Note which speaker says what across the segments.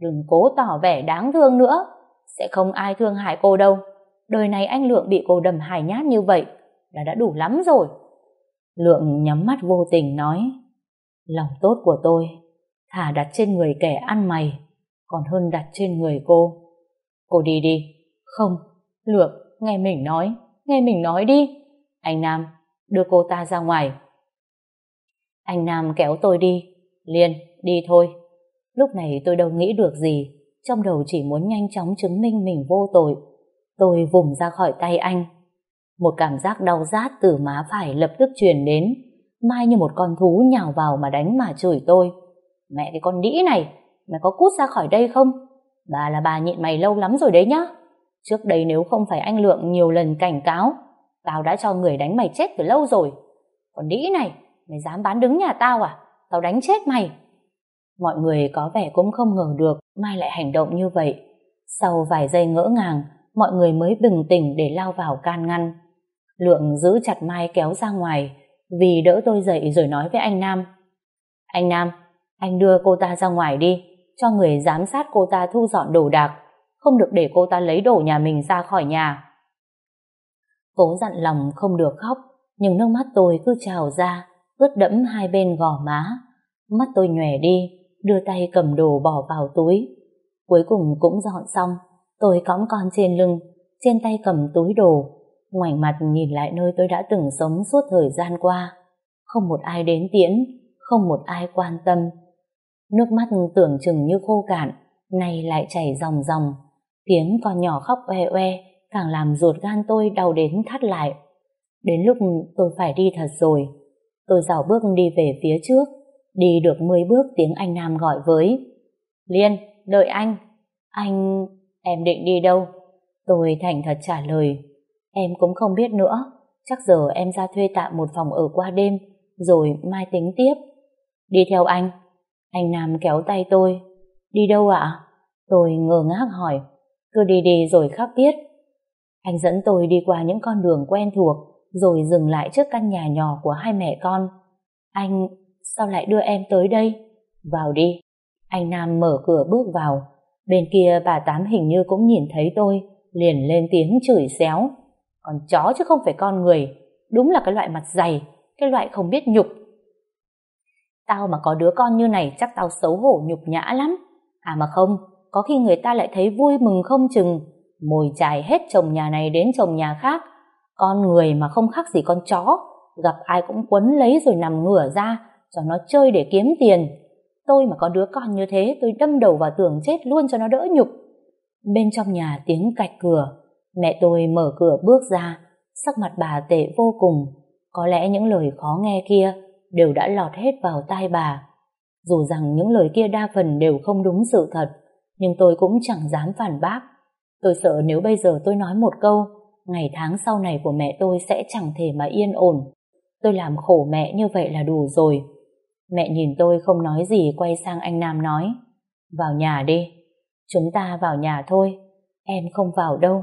Speaker 1: đừng cố tỏ vẻ đáng thương nữa. Sẽ không ai thương hại cô đâu. Đời này anh lượng bị cô đầm hài nhát như vậy là đã đủ lắm rồi. Lượng nhắm mắt vô tình nói, lòng tốt của tôi thả đặt trên người kẻ ăn mày, còn hơn đặt trên người cô. Cô đi đi. Không, lượng, nghe mình nói, nghe mình nói đi. Anh nam, đưa cô ta ra ngoài. Anh nam kéo tôi đi liền đi thôi. Lúc này tôi đâu nghĩ được gì, trong đầu chỉ muốn nhanh chóng chứng minh mình vô tội. Tôi vùng ra khỏi tay anh. Một cảm giác đau rát từ má phải lập tức truyền đến. Mai như một con thú nhào vào mà đánh mà chửi tôi. Mẹ cái con đĩ này, mày có cút ra khỏi đây không? Bà là bà nhịn mày lâu lắm rồi đấy nhá. Trước đây nếu không phải anh Lượng nhiều lần cảnh cáo, tao đã cho người đánh mày chết từ lâu rồi. Còn đĩ này, mày dám bán đứng nhà tao à? Tao đánh chết mày. Mọi người có vẻ cũng không ngờ được Mai lại hành động như vậy. Sau vài giây ngỡ ngàng, mọi người mới bình tĩnh để lao vào can ngăn. Lượng giữ chặt Mai kéo ra ngoài, vì đỡ tôi dậy rồi nói với anh Nam. Anh Nam, anh đưa cô ta ra ngoài đi, cho người giám sát cô ta thu dọn đồ đạc, không được để cô ta lấy đồ nhà mình ra khỏi nhà. Cố dặn lòng không được khóc, nhưng nước mắt tôi cứ trào ra, ướt đẫm hai bên gò má. Mắt tôi nhòe đi, đưa tay cầm đồ bỏ vào túi. Cuối cùng cũng dọn xong, tôi cõng con trên lưng, trên tay cầm túi đồ, ngoảnh mặt nhìn lại nơi tôi đã từng sống suốt thời gian qua. Không một ai đến tiễn, không một ai quan tâm. Nước mắt tưởng chừng như khô cạn, nay lại chảy ròng ròng. Tiếng con nhỏ khóc oe oe, càng làm ruột gan tôi đau đến thắt lại. Đến lúc tôi phải đi thật rồi, tôi dào bước đi về phía trước, Đi được 10 bước tiếng anh Nam gọi với. Liên, đợi anh. Anh, em định đi đâu? Tôi thành thật trả lời. Em cũng không biết nữa. Chắc giờ em ra thuê tạm một phòng ở qua đêm, rồi mai tính tiếp. Đi theo anh. Anh Nam kéo tay tôi. Đi đâu ạ? Tôi ngờ ngác hỏi. Cứ đi đi rồi khác biết. Anh dẫn tôi đi qua những con đường quen thuộc, rồi dừng lại trước căn nhà nhỏ của hai mẹ con. Anh sao lại đưa em tới đây? Vào đi. Anh Nam mở cửa bước vào. Bên kia bà Tám hình như cũng nhìn thấy tôi, liền lên tiếng chửi xéo. Con chó chứ không phải con người. Đúng là cái loại mặt dày, cái loại không biết nhục. Tao mà có đứa con như này chắc tao xấu hổ nhục nhã lắm. À mà không, có khi người ta lại thấy vui mừng không chừng. Mồi chài hết chồng nhà này đến chồng nhà khác. Con người mà không khác gì con chó, gặp ai cũng quấn lấy rồi nằm ngửa ra, cho nó chơi để kiếm tiền. Tôi mà có đứa con như thế, tôi đâm đầu vào tường chết luôn cho nó đỡ nhục. Bên trong nhà tiếng cạch cửa. Mẹ tôi mở cửa bước ra. Sắc mặt bà tệ vô cùng. Có lẽ những lời khó nghe kia đều đã lọt hết vào tai bà. Dù rằng những lời kia đa phần đều không đúng sự thật, nhưng tôi cũng chẳng dám phản bác. Tôi sợ nếu bây giờ tôi nói một câu, ngày tháng sau này của mẹ tôi sẽ chẳng thể mà yên ổn. Tôi làm khổ mẹ như vậy là đủ rồi. Mẹ nhìn tôi không nói gì quay sang anh Nam nói. Vào nhà đi. Chúng ta vào nhà thôi. Em không vào đâu.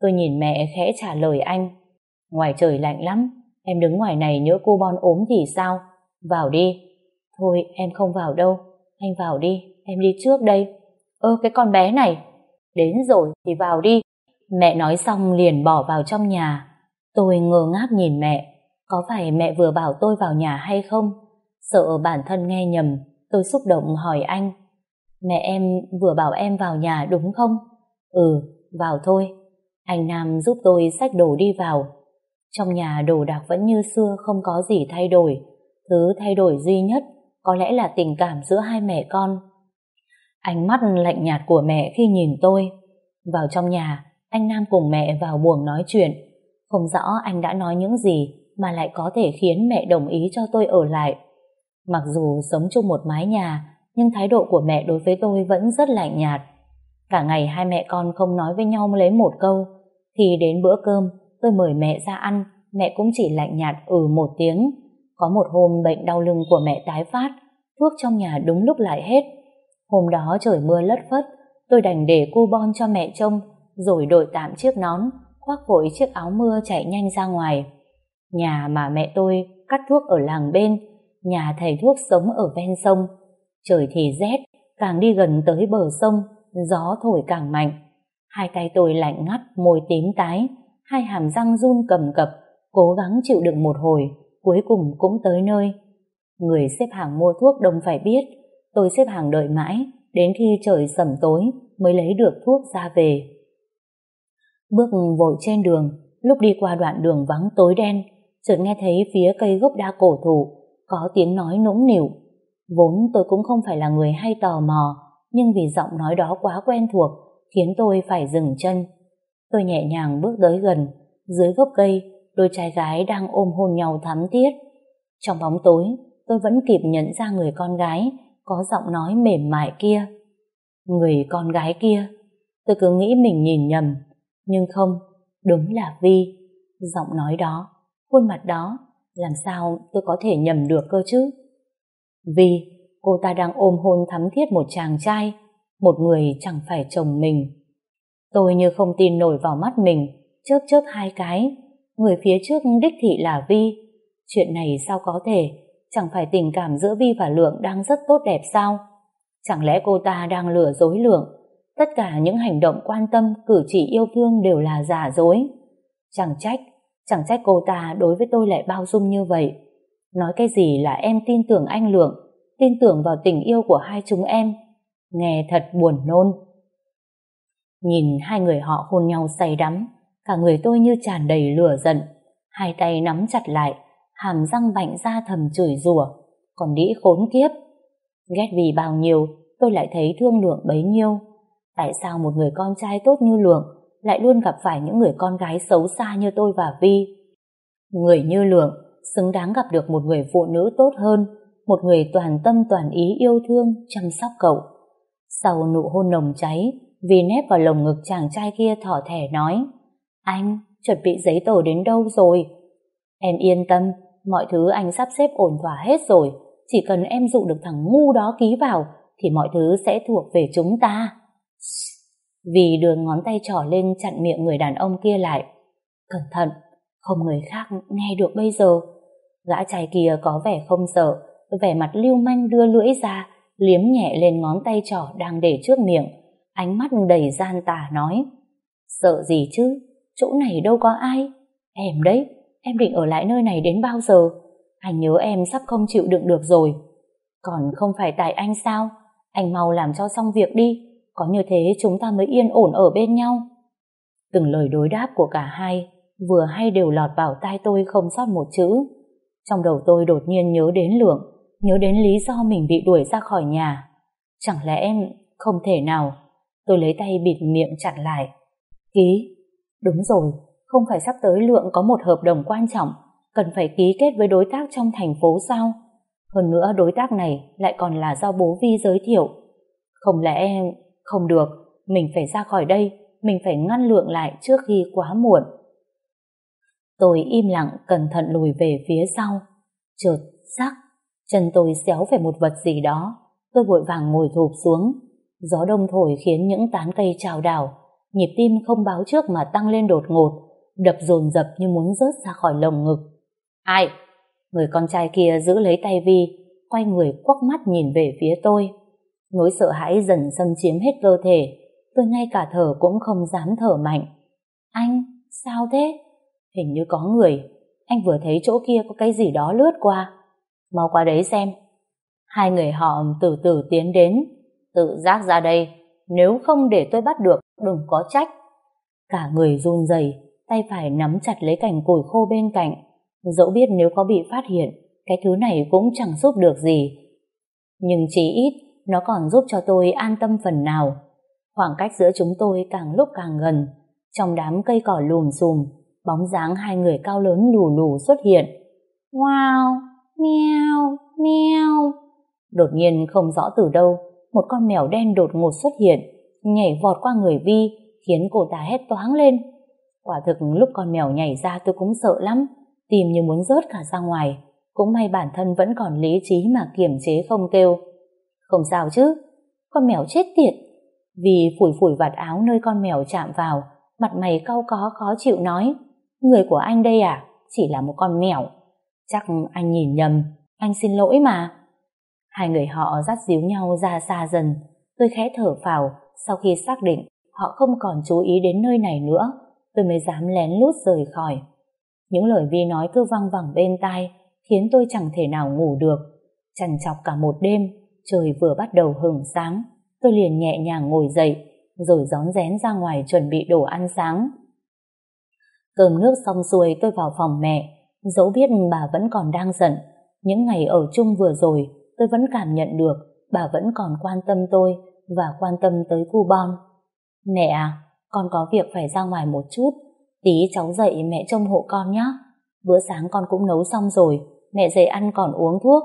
Speaker 1: Tôi nhìn mẹ khẽ trả lời anh. Ngoài trời lạnh lắm. Em đứng ngoài này nhớ cô Bon ốm thì sao? Vào đi. Thôi, em không vào đâu. Anh vào đi. Em đi trước đây. Ơ, cái con bé này. Đến rồi thì vào đi. Mẹ nói xong liền bỏ vào trong nhà. Tôi ngơ ngác nhìn mẹ. Có phải mẹ vừa bảo tôi vào nhà hay không? Sợ bản thân nghe nhầm, tôi xúc động hỏi anh. Mẹ em vừa bảo em vào nhà đúng không? Ừ, vào thôi. Anh Nam giúp tôi xách đồ đi vào. Trong nhà đồ đạc vẫn như xưa không có gì thay đổi. Thứ thay đổi duy nhất có lẽ là tình cảm giữa hai mẹ con. Ánh mắt lạnh nhạt của mẹ khi nhìn tôi. Vào trong nhà, anh Nam cùng mẹ vào buồng nói chuyện. Không rõ anh đã nói những gì mà lại có thể khiến mẹ đồng ý cho tôi ở lại. Mặc dù sống chung một mái nhà, nhưng thái độ của mẹ đối với tôi vẫn rất lạnh nhạt. Cả ngày hai mẹ con không nói với nhau lấy một câu. thì đến bữa cơm, tôi mời mẹ ra ăn, mẹ cũng chỉ lạnh nhạt ừ một tiếng. Có một hôm bệnh đau lưng của mẹ tái phát, thuốc trong nhà đúng lúc lại hết. Hôm đó trời mưa lất phất, tôi đành để cu bon cho mẹ trông, rồi đội tạm chiếc nón, khoác vội chiếc áo mưa chạy nhanh ra ngoài. Nhà mà mẹ tôi cắt thuốc ở làng bên, nhà thầy thuốc sống ở ven sông. Trời thì rét, càng đi gần tới bờ sông, gió thổi càng mạnh. Hai tay tôi lạnh ngắt, môi tím tái, hai hàm răng run cầm cập, cố gắng chịu đựng một hồi, cuối cùng cũng tới nơi. Người xếp hàng mua thuốc đông phải biết, tôi xếp hàng đợi mãi, đến khi trời sẩm tối mới lấy được thuốc ra về. Bước vội trên đường, lúc đi qua đoạn đường vắng tối đen, chợt nghe thấy phía cây gốc đa cổ thụ có tiếng nói nũng nịu. Vốn tôi cũng không phải là người hay tò mò, nhưng vì giọng nói đó quá quen thuộc, khiến tôi phải dừng chân. Tôi nhẹ nhàng bước tới gần, dưới gốc cây, đôi trai gái đang ôm hôn nhau thắm thiết. Trong bóng tối, tôi vẫn kịp nhận ra người con gái có giọng nói mềm mại kia. Người con gái kia, tôi cứ nghĩ mình nhìn nhầm, nhưng không, đúng là Vi. Giọng nói đó, khuôn mặt đó làm sao tôi có thể nhầm được cơ chứ? Vì cô ta đang ôm hôn thắm thiết một chàng trai, một người chẳng phải chồng mình. Tôi như không tin nổi vào mắt mình, chớp chớp hai cái. Người phía trước đích thị là Vi. Chuyện này sao có thể? Chẳng phải tình cảm giữa Vi và Lượng đang rất tốt đẹp sao? Chẳng lẽ cô ta đang lừa dối Lượng? Tất cả những hành động quan tâm, cử chỉ yêu thương đều là giả dối. Chẳng trách Chẳng trách cô ta đối với tôi lại bao dung như vậy. Nói cái gì là em tin tưởng anh Lượng, tin tưởng vào tình yêu của hai chúng em. Nghe thật buồn nôn. Nhìn hai người họ hôn nhau say đắm, cả người tôi như tràn đầy lửa giận. Hai tay nắm chặt lại, hàm răng bạnh ra thầm chửi rủa còn đĩ khốn kiếp. Ghét vì bao nhiêu, tôi lại thấy thương Lượng bấy nhiêu. Tại sao một người con trai tốt như Lượng lại luôn gặp phải những người con gái xấu xa như tôi và Vi. Người như Lượng xứng đáng gặp được một người phụ nữ tốt hơn, một người toàn tâm toàn ý yêu thương, chăm sóc cậu. Sau nụ hôn nồng cháy, Vi nép vào lồng ngực chàng trai kia thỏ thẻ nói Anh, chuẩn bị giấy tờ đến đâu rồi? Em yên tâm, mọi thứ anh sắp xếp ổn thỏa hết rồi. Chỉ cần em dụ được thằng ngu đó ký vào, thì mọi thứ sẽ thuộc về chúng ta vì đường ngón tay trỏ lên chặn miệng người đàn ông kia lại. Cẩn thận, không người khác nghe được bây giờ. Gã trai kia có vẻ không sợ, vẻ mặt lưu manh đưa lưỡi ra, liếm nhẹ lên ngón tay trỏ đang để trước miệng, ánh mắt đầy gian tà nói. Sợ gì chứ, chỗ này đâu có ai. Em đấy, em định ở lại nơi này đến bao giờ? Anh nhớ em sắp không chịu đựng được rồi. Còn không phải tại anh sao? Anh mau làm cho xong việc đi có như thế chúng ta mới yên ổn ở bên nhau. Từng lời đối đáp của cả hai vừa hay đều lọt vào tai tôi không sót một chữ. Trong đầu tôi đột nhiên nhớ đến lượng, nhớ đến lý do mình bị đuổi ra khỏi nhà. Chẳng lẽ em không thể nào? Tôi lấy tay bịt miệng chặn lại. Ký, đúng rồi, không phải sắp tới lượng có một hợp đồng quan trọng, cần phải ký kết với đối tác trong thành phố sao? Hơn nữa đối tác này lại còn là do bố Vi giới thiệu. Không lẽ không được, mình phải ra khỏi đây, mình phải ngăn lượng lại trước khi quá muộn. Tôi im lặng cẩn thận lùi về phía sau. Chợt, sắc, chân tôi xéo về một vật gì đó. Tôi vội vàng ngồi thụp xuống. Gió đông thổi khiến những tán cây trào đảo. Nhịp tim không báo trước mà tăng lên đột ngột, đập dồn dập như muốn rớt ra khỏi lồng ngực. Ai? Người con trai kia giữ lấy tay Vi, quay người quắc mắt nhìn về phía tôi. Nỗi sợ hãi dần xâm chiếm hết cơ thể, tôi ngay cả thở cũng không dám thở mạnh. Anh, sao thế? Hình như có người, anh vừa thấy chỗ kia có cái gì đó lướt qua. Mau qua đấy xem. Hai người họ từ từ tiến đến, tự giác ra đây, nếu không để tôi bắt được, đừng có trách. Cả người run rẩy, tay phải nắm chặt lấy cành củi khô bên cạnh, dẫu biết nếu có bị phát hiện, cái thứ này cũng chẳng giúp được gì. Nhưng chỉ ít, nó còn giúp cho tôi an tâm phần nào. Khoảng cách giữa chúng tôi càng lúc càng gần, trong đám cây cỏ lùm xùm, bóng dáng hai người cao lớn lù lù xuất hiện. Wow, meo, meo. Đột nhiên không rõ từ đâu, một con mèo đen đột ngột xuất hiện, nhảy vọt qua người Vi, khiến cô ta hét toáng lên. Quả thực lúc con mèo nhảy ra tôi cũng sợ lắm, tìm như muốn rớt cả ra ngoài. Cũng may bản thân vẫn còn lý trí mà kiềm chế không kêu. Không sao chứ, con mèo chết tiệt. Vì phủi phủi vạt áo nơi con mèo chạm vào, mặt mày cau có khó chịu nói. Người của anh đây à, chỉ là một con mèo. Chắc anh nhìn nhầm, anh xin lỗi mà. Hai người họ dắt díu nhau ra xa dần. Tôi khẽ thở phào sau khi xác định họ không còn chú ý đến nơi này nữa. Tôi mới dám lén lút rời khỏi. Những lời Vi nói cứ văng vẳng bên tai khiến tôi chẳng thể nào ngủ được. Chẳng chọc cả một đêm trời vừa bắt đầu hửng sáng, tôi liền nhẹ nhàng ngồi dậy, rồi gión rén ra ngoài chuẩn bị đồ ăn sáng. Cơm nước xong xuôi tôi vào phòng mẹ, dẫu biết bà vẫn còn đang giận. Những ngày ở chung vừa rồi, tôi vẫn cảm nhận được bà vẫn còn quan tâm tôi và quan tâm tới cu bon. Mẹ à, con có việc phải ra ngoài một chút, tí cháu dậy mẹ trông hộ con nhé. Bữa sáng con cũng nấu xong rồi, mẹ dậy ăn còn uống thuốc.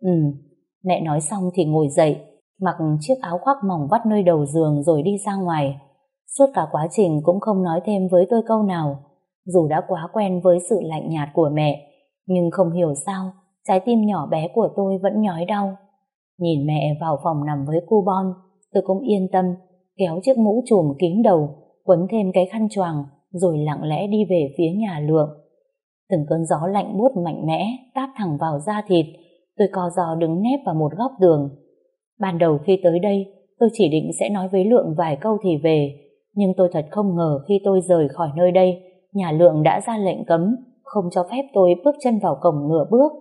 Speaker 1: Ừ, Mẹ nói xong thì ngồi dậy, mặc chiếc áo khoác mỏng vắt nơi đầu giường rồi đi ra ngoài. Suốt cả quá trình cũng không nói thêm với tôi câu nào. Dù đã quá quen với sự lạnh nhạt của mẹ, nhưng không hiểu sao, trái tim nhỏ bé của tôi vẫn nhói đau. Nhìn mẹ vào phòng nằm với cu bon, tôi cũng yên tâm, kéo chiếc mũ trùm kín đầu, quấn thêm cái khăn choàng, rồi lặng lẽ đi về phía nhà lượng. Từng cơn gió lạnh buốt mạnh mẽ, táp thẳng vào da thịt, Tôi co giò đứng nép vào một góc đường. Ban đầu khi tới đây, tôi chỉ định sẽ nói với Lượng vài câu thì về, nhưng tôi thật không ngờ khi tôi rời khỏi nơi đây, nhà Lượng đã ra lệnh cấm, không cho phép tôi bước chân vào cổng nửa bước.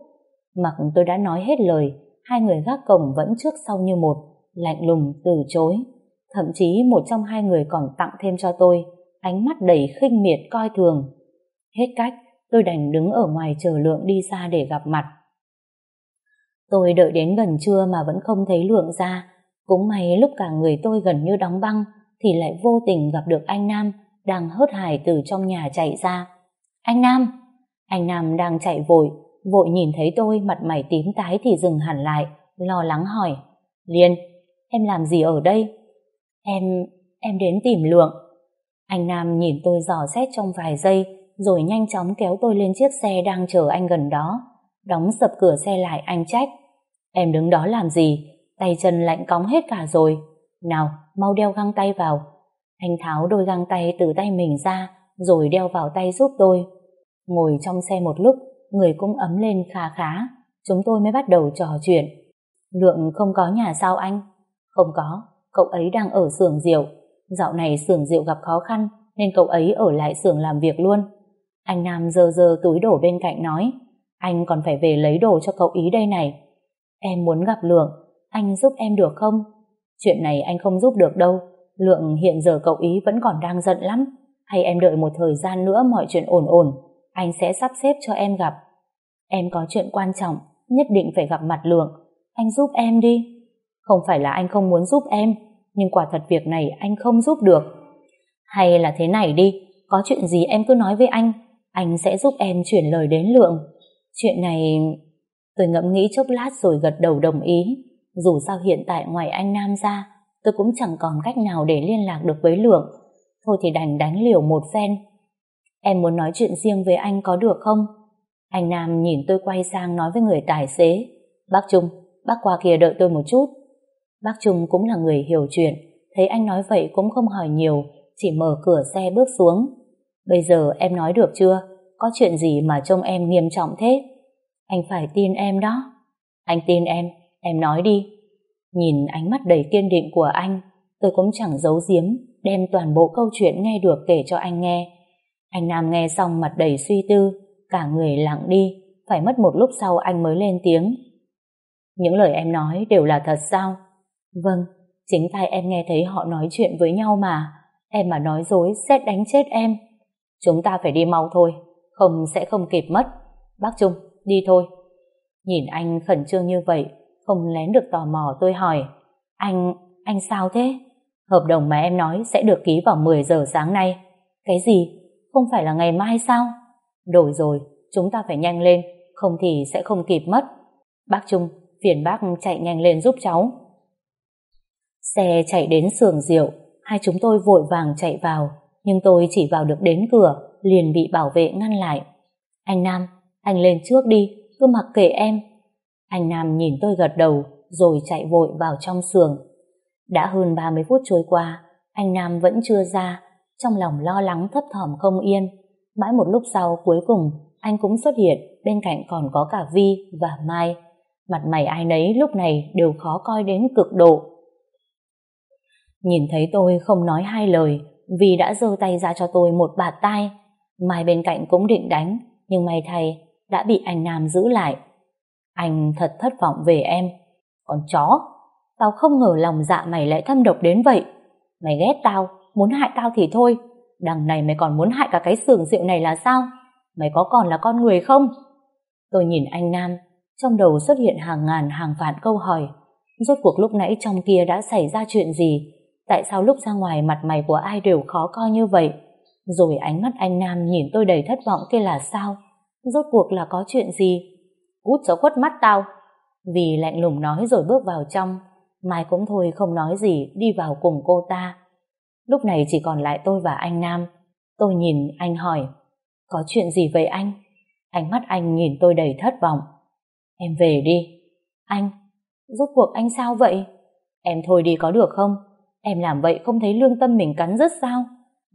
Speaker 1: Mặc tôi đã nói hết lời, hai người gác cổng vẫn trước sau như một, lạnh lùng từ chối. Thậm chí một trong hai người còn tặng thêm cho tôi, ánh mắt đầy khinh miệt coi thường. Hết cách, tôi đành đứng ở ngoài chờ Lượng đi ra để gặp mặt. Tôi đợi đến gần trưa mà vẫn không thấy lượng ra. Cũng may lúc cả người tôi gần như đóng băng thì lại vô tình gặp được anh Nam đang hớt hải từ trong nhà chạy ra. Anh Nam! Anh Nam đang chạy vội, vội nhìn thấy tôi mặt mày tím tái thì dừng hẳn lại, lo lắng hỏi. Liên, em làm gì ở đây? Em, em đến tìm lượng. Anh Nam nhìn tôi dò xét trong vài giây rồi nhanh chóng kéo tôi lên chiếc xe đang chờ anh gần đó đóng sập cửa xe lại anh trách. Em đứng đó làm gì? Tay chân lạnh cóng hết cả rồi. Nào, mau đeo găng tay vào. Anh tháo đôi găng tay từ tay mình ra, rồi đeo vào tay giúp tôi. Ngồi trong xe một lúc, người cũng ấm lên khá khá. Chúng tôi mới bắt đầu trò chuyện. Lượng không có nhà sao anh? Không có, cậu ấy đang ở xưởng rượu. Dạo này xưởng rượu gặp khó khăn, nên cậu ấy ở lại xưởng làm việc luôn. Anh Nam dơ dơ túi đổ bên cạnh nói, anh còn phải về lấy đồ cho cậu ý đây này. Em muốn gặp Lượng, anh giúp em được không? Chuyện này anh không giúp được đâu. Lượng hiện giờ cậu ý vẫn còn đang giận lắm. Hay em đợi một thời gian nữa mọi chuyện ổn ổn, anh sẽ sắp xếp cho em gặp. Em có chuyện quan trọng, nhất định phải gặp mặt Lượng. Anh giúp em đi. Không phải là anh không muốn giúp em, nhưng quả thật việc này anh không giúp được. Hay là thế này đi, có chuyện gì em cứ nói với anh, anh sẽ giúp em chuyển lời đến Lượng. Chuyện này... Tôi ngẫm nghĩ chốc lát rồi gật đầu đồng ý. Dù sao hiện tại ngoài anh Nam ra, tôi cũng chẳng còn cách nào để liên lạc được với Lượng. Thôi thì đành đánh liều một phen. Em muốn nói chuyện riêng với anh có được không? Anh Nam nhìn tôi quay sang nói với người tài xế. Bác Trung, bác qua kia đợi tôi một chút. Bác Trung cũng là người hiểu chuyện, thấy anh nói vậy cũng không hỏi nhiều, chỉ mở cửa xe bước xuống. Bây giờ em nói được chưa? Có chuyện gì mà trông em nghiêm trọng thế? Anh phải tin em đó. Anh tin em, em nói đi. Nhìn ánh mắt đầy kiên định của anh, tôi cũng chẳng giấu giếm, đem toàn bộ câu chuyện nghe được kể cho anh nghe. Anh Nam nghe xong mặt đầy suy tư, cả người lặng đi, phải mất một lúc sau anh mới lên tiếng. Những lời em nói đều là thật sao? Vâng, chính tay em nghe thấy họ nói chuyện với nhau mà. Em mà nói dối, xét đánh chết em. Chúng ta phải đi mau thôi, không sẽ không kịp mất. Bác Trung, đi thôi. Nhìn anh khẩn trương như vậy, không lén được tò mò tôi hỏi. Anh, anh sao thế? Hợp đồng mà em nói sẽ được ký vào 10 giờ sáng nay. Cái gì? Không phải là ngày mai sao? Đổi rồi, chúng ta phải nhanh lên, không thì sẽ không kịp mất. Bác Trung, phiền bác chạy nhanh lên giúp cháu. Xe chạy đến sườn rượu, hai chúng tôi vội vàng chạy vào, nhưng tôi chỉ vào được đến cửa liền bị bảo vệ ngăn lại. Anh Nam, anh lên trước đi, cứ mặc kệ em. Anh Nam nhìn tôi gật đầu, rồi chạy vội vào trong sường. Đã hơn 30 phút trôi qua, anh Nam vẫn chưa ra, trong lòng lo lắng thấp thỏm không yên. Mãi một lúc sau cuối cùng, anh cũng xuất hiện, bên cạnh còn có cả Vi và Mai. Mặt mày ai nấy lúc này đều khó coi đến cực độ. Nhìn thấy tôi không nói hai lời, Vi đã giơ tay ra cho tôi một bạt tay. Mai bên cạnh cũng định đánh, nhưng may thay đã bị anh Nam giữ lại. Anh thật thất vọng về em. Con chó, tao không ngờ lòng dạ mày lại thâm độc đến vậy. Mày ghét tao, muốn hại tao thì thôi. Đằng này mày còn muốn hại cả cái xưởng rượu này là sao? Mày có còn là con người không? Tôi nhìn anh Nam, trong đầu xuất hiện hàng ngàn hàng vạn câu hỏi. Rốt cuộc lúc nãy trong kia đã xảy ra chuyện gì? Tại sao lúc ra ngoài mặt mày của ai đều khó coi như vậy? Rồi ánh mắt anh Nam nhìn tôi đầy thất vọng kia là sao? Rốt cuộc là có chuyện gì? Cút cho khuất mắt tao. Vì lạnh lùng nói rồi bước vào trong, Mai cũng thôi không nói gì đi vào cùng cô ta. Lúc này chỉ còn lại tôi và anh Nam. Tôi nhìn anh hỏi, có chuyện gì vậy anh? Ánh mắt anh nhìn tôi đầy thất vọng. Em về đi. Anh, rốt cuộc anh sao vậy? Em thôi đi có được không? Em làm vậy không thấy lương tâm mình cắn rứt sao?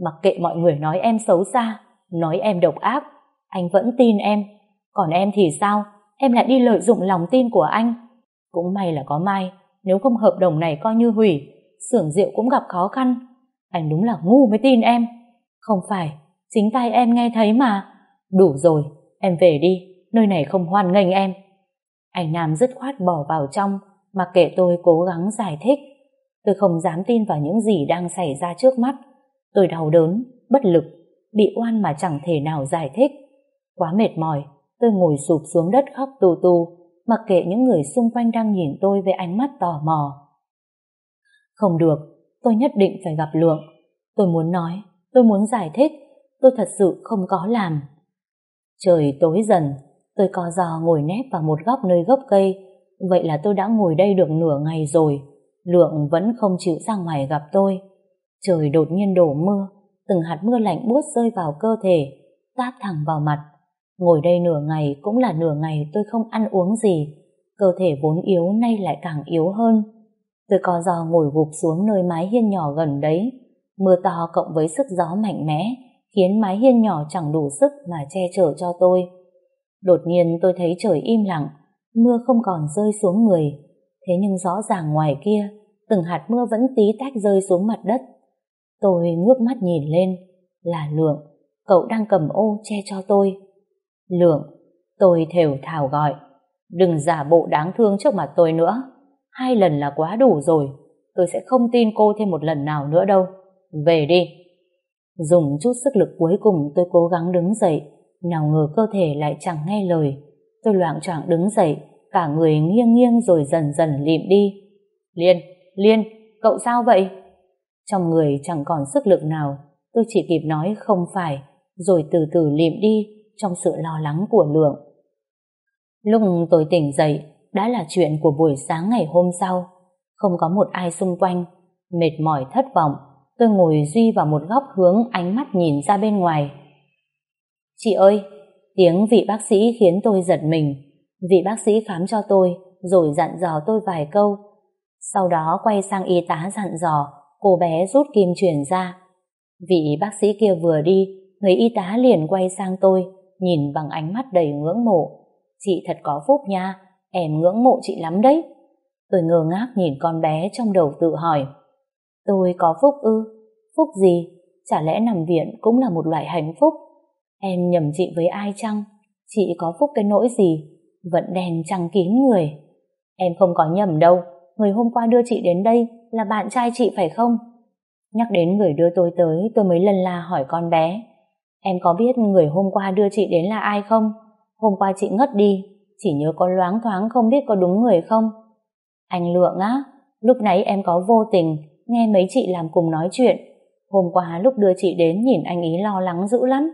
Speaker 1: Mặc kệ mọi người nói em xấu xa, nói em độc ác, anh vẫn tin em. Còn em thì sao? Em lại đi lợi dụng lòng tin của anh. Cũng may là có Mai, nếu không hợp đồng này coi như hủy, xưởng rượu cũng gặp khó khăn. Anh đúng là ngu mới tin em. Không phải, chính tay em nghe thấy mà. Đủ rồi, em về đi, nơi này không hoan nghênh em. Anh Nam dứt khoát bỏ vào trong, mặc kệ tôi cố gắng giải thích. Tôi không dám tin vào những gì đang xảy ra trước mắt. Tôi đau đớn, bất lực, bị oan mà chẳng thể nào giải thích. Quá mệt mỏi, tôi ngồi sụp xuống đất khóc tu tu, mặc kệ những người xung quanh đang nhìn tôi với ánh mắt tò mò. Không được, tôi nhất định phải gặp Lượng. Tôi muốn nói, tôi muốn giải thích, tôi thật sự không có làm. Trời tối dần, tôi co giò ngồi nép vào một góc nơi gốc cây, vậy là tôi đã ngồi đây được nửa ngày rồi. Lượng vẫn không chịu ra ngoài gặp tôi. Trời đột nhiên đổ mưa, từng hạt mưa lạnh buốt rơi vào cơ thể, táp thẳng vào mặt. Ngồi đây nửa ngày cũng là nửa ngày tôi không ăn uống gì, cơ thể vốn yếu nay lại càng yếu hơn. Tôi co giò ngồi gục xuống nơi mái hiên nhỏ gần đấy. Mưa to cộng với sức gió mạnh mẽ khiến mái hiên nhỏ chẳng đủ sức mà che chở cho tôi. Đột nhiên tôi thấy trời im lặng, mưa không còn rơi xuống người. Thế nhưng rõ ràng ngoài kia, từng hạt mưa vẫn tí tách rơi xuống mặt đất Tôi ngước mắt nhìn lên, là Lượng, cậu đang cầm ô che cho tôi. Lượng, tôi thều thào gọi, đừng giả bộ đáng thương trước mặt tôi nữa. Hai lần là quá đủ rồi, tôi sẽ không tin cô thêm một lần nào nữa đâu. Về đi. Dùng chút sức lực cuối cùng tôi cố gắng đứng dậy, nào ngờ cơ thể lại chẳng nghe lời. Tôi loạn choạng đứng dậy, cả người nghiêng nghiêng rồi dần dần lịm đi. Liên, Liên, cậu sao vậy? Trong người chẳng còn sức lực nào, tôi chỉ kịp nói không phải, rồi từ từ liệm đi trong sự lo lắng của lượng. Lúc tôi tỉnh dậy, đã là chuyện của buổi sáng ngày hôm sau. Không có một ai xung quanh, mệt mỏi thất vọng, tôi ngồi duy vào một góc hướng ánh mắt nhìn ra bên ngoài. Chị ơi, tiếng vị bác sĩ khiến tôi giật mình. Vị bác sĩ khám cho tôi, rồi dặn dò tôi vài câu. Sau đó quay sang y tá dặn dò cô bé rút kim chuyển ra. Vị bác sĩ kia vừa đi, người y tá liền quay sang tôi, nhìn bằng ánh mắt đầy ngưỡng mộ. Chị thật có phúc nha, em ngưỡng mộ chị lắm đấy. Tôi ngơ ngác nhìn con bé trong đầu tự hỏi. Tôi có phúc ư? Phúc gì? Chả lẽ nằm viện cũng là một loại hạnh phúc? Em nhầm chị với ai chăng? Chị có phúc cái nỗi gì? Vận đèn trăng kín người. Em không có nhầm đâu. Người hôm qua đưa chị đến đây là bạn trai chị phải không? Nhắc đến người đưa tôi tới, tôi mới lần la hỏi con bé. Em có biết người hôm qua đưa chị đến là ai không? Hôm qua chị ngất đi, chỉ nhớ có loáng thoáng không biết có đúng người không? Anh Lượng á, lúc nãy em có vô tình, nghe mấy chị làm cùng nói chuyện. Hôm qua lúc đưa chị đến nhìn anh ý lo lắng dữ lắm,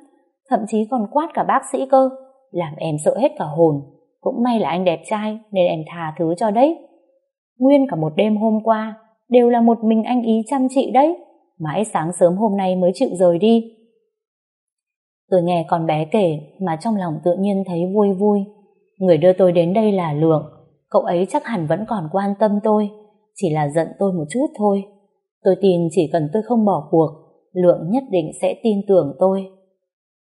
Speaker 1: thậm chí còn quát cả bác sĩ cơ, làm em sợ hết cả hồn. Cũng may là anh đẹp trai nên em thà thứ cho đấy. Nguyên cả một đêm hôm qua, đều là một mình anh ý chăm chị đấy. Mãi sáng sớm hôm nay mới chịu rời đi. Tôi nghe con bé kể mà trong lòng tự nhiên thấy vui vui. Người đưa tôi đến đây là lượng. Cậu ấy chắc hẳn vẫn còn quan tâm tôi. Chỉ là giận tôi một chút thôi. Tôi tin chỉ cần tôi không bỏ cuộc, lượng nhất định sẽ tin tưởng tôi.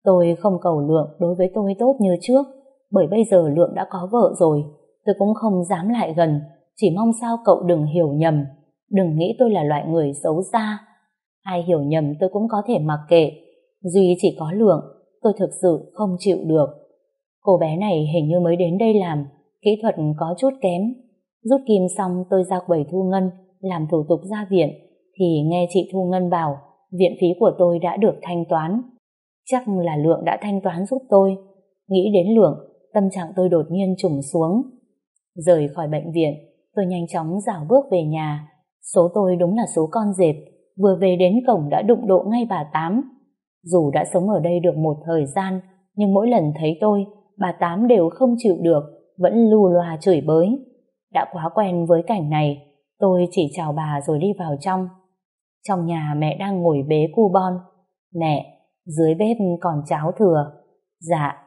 Speaker 1: Tôi không cầu lượng đối với tôi tốt như trước, bởi bây giờ lượng đã có vợ rồi. Tôi cũng không dám lại gần, chỉ mong sao cậu đừng hiểu nhầm. Đừng nghĩ tôi là loại người xấu xa. Ai hiểu nhầm tôi cũng có thể mặc kệ. Duy chỉ có lượng, tôi thực sự không chịu được. Cô bé này hình như mới đến đây làm, kỹ thuật có chút kém. Rút kim xong tôi ra quầy thu ngân, làm thủ tục ra viện, thì nghe chị Thu Ngân bảo viện phí của tôi đã được thanh toán. Chắc là lượng đã thanh toán giúp tôi. Nghĩ đến lượng, tâm trạng tôi đột nhiên trùng xuống. Rời khỏi bệnh viện, tôi nhanh chóng dạo bước về nhà, Số tôi đúng là số con dẹp, vừa về đến cổng đã đụng độ ngay bà Tám. Dù đã sống ở đây được một thời gian, nhưng mỗi lần thấy tôi, bà Tám đều không chịu được, vẫn lù loa chửi bới. Đã quá quen với cảnh này, tôi chỉ chào bà rồi đi vào trong. Trong nhà mẹ đang ngồi bế cu bon. Mẹ, dưới bếp còn cháo thừa. Dạ,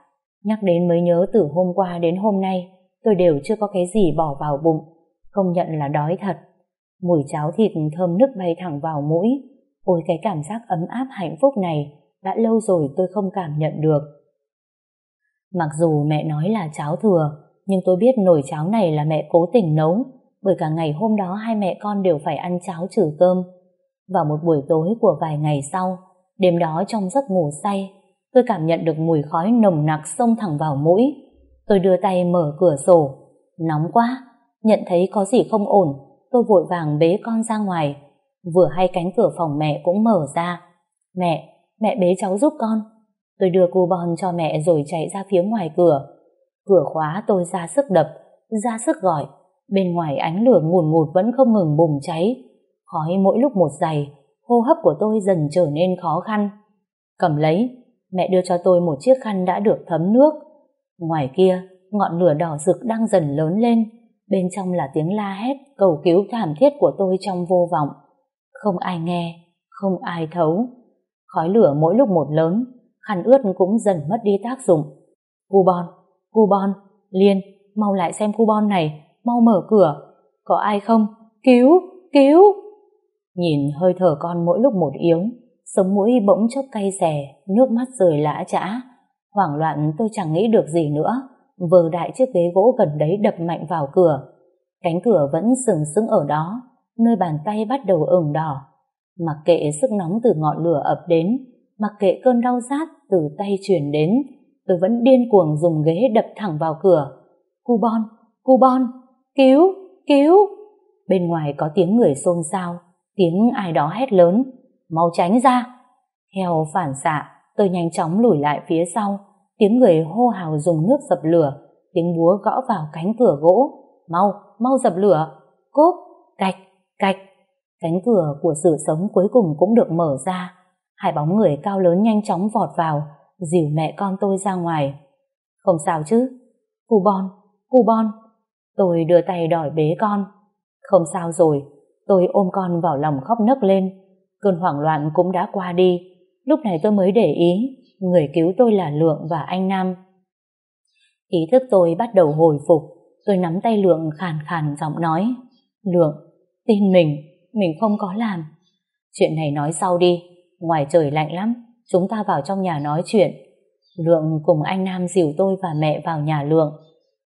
Speaker 1: nhắc đến mới nhớ từ hôm qua đến hôm nay, tôi đều chưa có cái gì bỏ vào bụng. không nhận là đói thật. Mùi cháo thịt thơm nức bay thẳng vào mũi. Ôi cái cảm giác ấm áp hạnh phúc này đã lâu rồi tôi không cảm nhận được. Mặc dù mẹ nói là cháo thừa, nhưng tôi biết nồi cháo này là mẹ cố tình nấu, bởi cả ngày hôm đó hai mẹ con đều phải ăn cháo trừ cơm. Vào một buổi tối của vài ngày sau, đêm đó trong giấc ngủ say, tôi cảm nhận được mùi khói nồng nặc xông thẳng vào mũi. Tôi đưa tay mở cửa sổ. Nóng quá, nhận thấy có gì không ổn, tôi vội vàng bế con ra ngoài. Vừa hay cánh cửa phòng mẹ cũng mở ra. Mẹ, mẹ bế cháu giúp con. Tôi đưa cu bon cho mẹ rồi chạy ra phía ngoài cửa. Cửa khóa tôi ra sức đập, ra sức gọi. Bên ngoài ánh lửa ngùn ngụt vẫn không ngừng bùng cháy. Khói mỗi lúc một dày, hô hấp của tôi dần trở nên khó khăn. Cầm lấy, mẹ đưa cho tôi một chiếc khăn đã được thấm nước. Ngoài kia, ngọn lửa đỏ rực đang dần lớn lên bên trong là tiếng la hét, cầu cứu thảm thiết của tôi trong vô vọng. Không ai nghe, không ai thấu. Khói lửa mỗi lúc một lớn, khăn ướt cũng dần mất đi tác dụng. Cu bon cu bon, liên, mau lại xem cu bon này, mau mở cửa. Có ai không? Cứu cứu! Nhìn hơi thở con mỗi lúc một yếu, sống mũi bỗng chốc cay xè, nước mắt rời lã chã hoảng loạn tôi chẳng nghĩ được gì nữa vờ đại chiếc ghế gỗ gần đấy đập mạnh vào cửa. Cánh cửa vẫn sừng sững ở đó, nơi bàn tay bắt đầu ửng đỏ. Mặc kệ sức nóng từ ngọn lửa ập đến, mặc kệ cơn đau rát từ tay truyền đến, tôi vẫn điên cuồng dùng ghế đập thẳng vào cửa. Cu bon, cu bon, cứu, cứu. Bên ngoài có tiếng người xôn xao, tiếng ai đó hét lớn, mau tránh ra. Theo phản xạ, tôi nhanh chóng lùi lại phía sau, tiếng người hô hào dùng nước dập lửa, tiếng búa gõ vào cánh cửa gỗ. Mau, mau dập lửa, cốp, cạch, cạch. Cánh cửa của sự sống cuối cùng cũng được mở ra. Hai bóng người cao lớn nhanh chóng vọt vào, dìu mẹ con tôi ra ngoài. Không sao chứ? Cù bon, cù bon. Tôi đưa tay đòi bế con. Không sao rồi, tôi ôm con vào lòng khóc nấc lên. Cơn hoảng loạn cũng đã qua đi. Lúc này tôi mới để ý người cứu tôi là Lượng và anh Nam. Ý thức tôi bắt đầu hồi phục, tôi nắm tay Lượng khàn khàn giọng nói, Lượng, tin mình, mình không có làm. Chuyện này nói sau đi, ngoài trời lạnh lắm, chúng ta vào trong nhà nói chuyện. Lượng cùng anh Nam dìu tôi và mẹ vào nhà Lượng.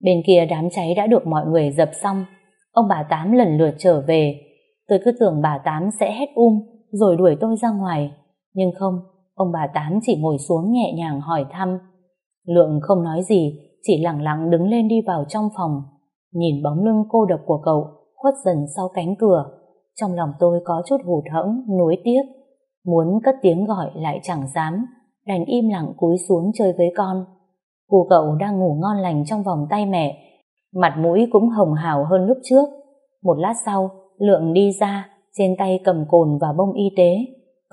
Speaker 1: Bên kia đám cháy đã được mọi người dập xong, ông bà Tám lần lượt trở về. Tôi cứ tưởng bà Tám sẽ hét um rồi đuổi tôi ra ngoài, nhưng không, Ông bà Tám chỉ ngồi xuống nhẹ nhàng hỏi thăm. Lượng không nói gì, chỉ lặng lặng đứng lên đi vào trong phòng. Nhìn bóng lưng cô độc của cậu, khuất dần sau cánh cửa. Trong lòng tôi có chút hụt hẫng, nuối tiếc. Muốn cất tiếng gọi lại chẳng dám, đành im lặng cúi xuống chơi với con. Cô cậu đang ngủ ngon lành trong vòng tay mẹ, mặt mũi cũng hồng hào hơn lúc trước. Một lát sau, Lượng đi ra, trên tay cầm cồn và bông y tế.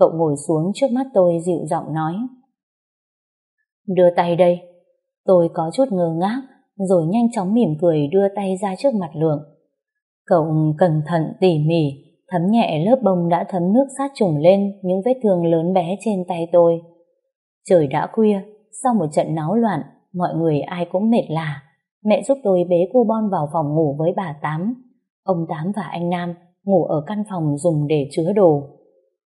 Speaker 1: Cậu ngồi xuống trước mắt tôi dịu giọng nói. Đưa tay đây. Tôi có chút ngơ ngác, rồi nhanh chóng mỉm cười đưa tay ra trước mặt lượng. Cậu cẩn thận tỉ mỉ, thấm nhẹ lớp bông đã thấm nước sát trùng lên những vết thương lớn bé trên tay tôi. Trời đã khuya, sau một trận náo loạn, mọi người ai cũng mệt lạ Mẹ giúp tôi bế cô Bon vào phòng ngủ với bà Tám. Ông Tám và anh Nam ngủ ở căn phòng dùng để chứa đồ.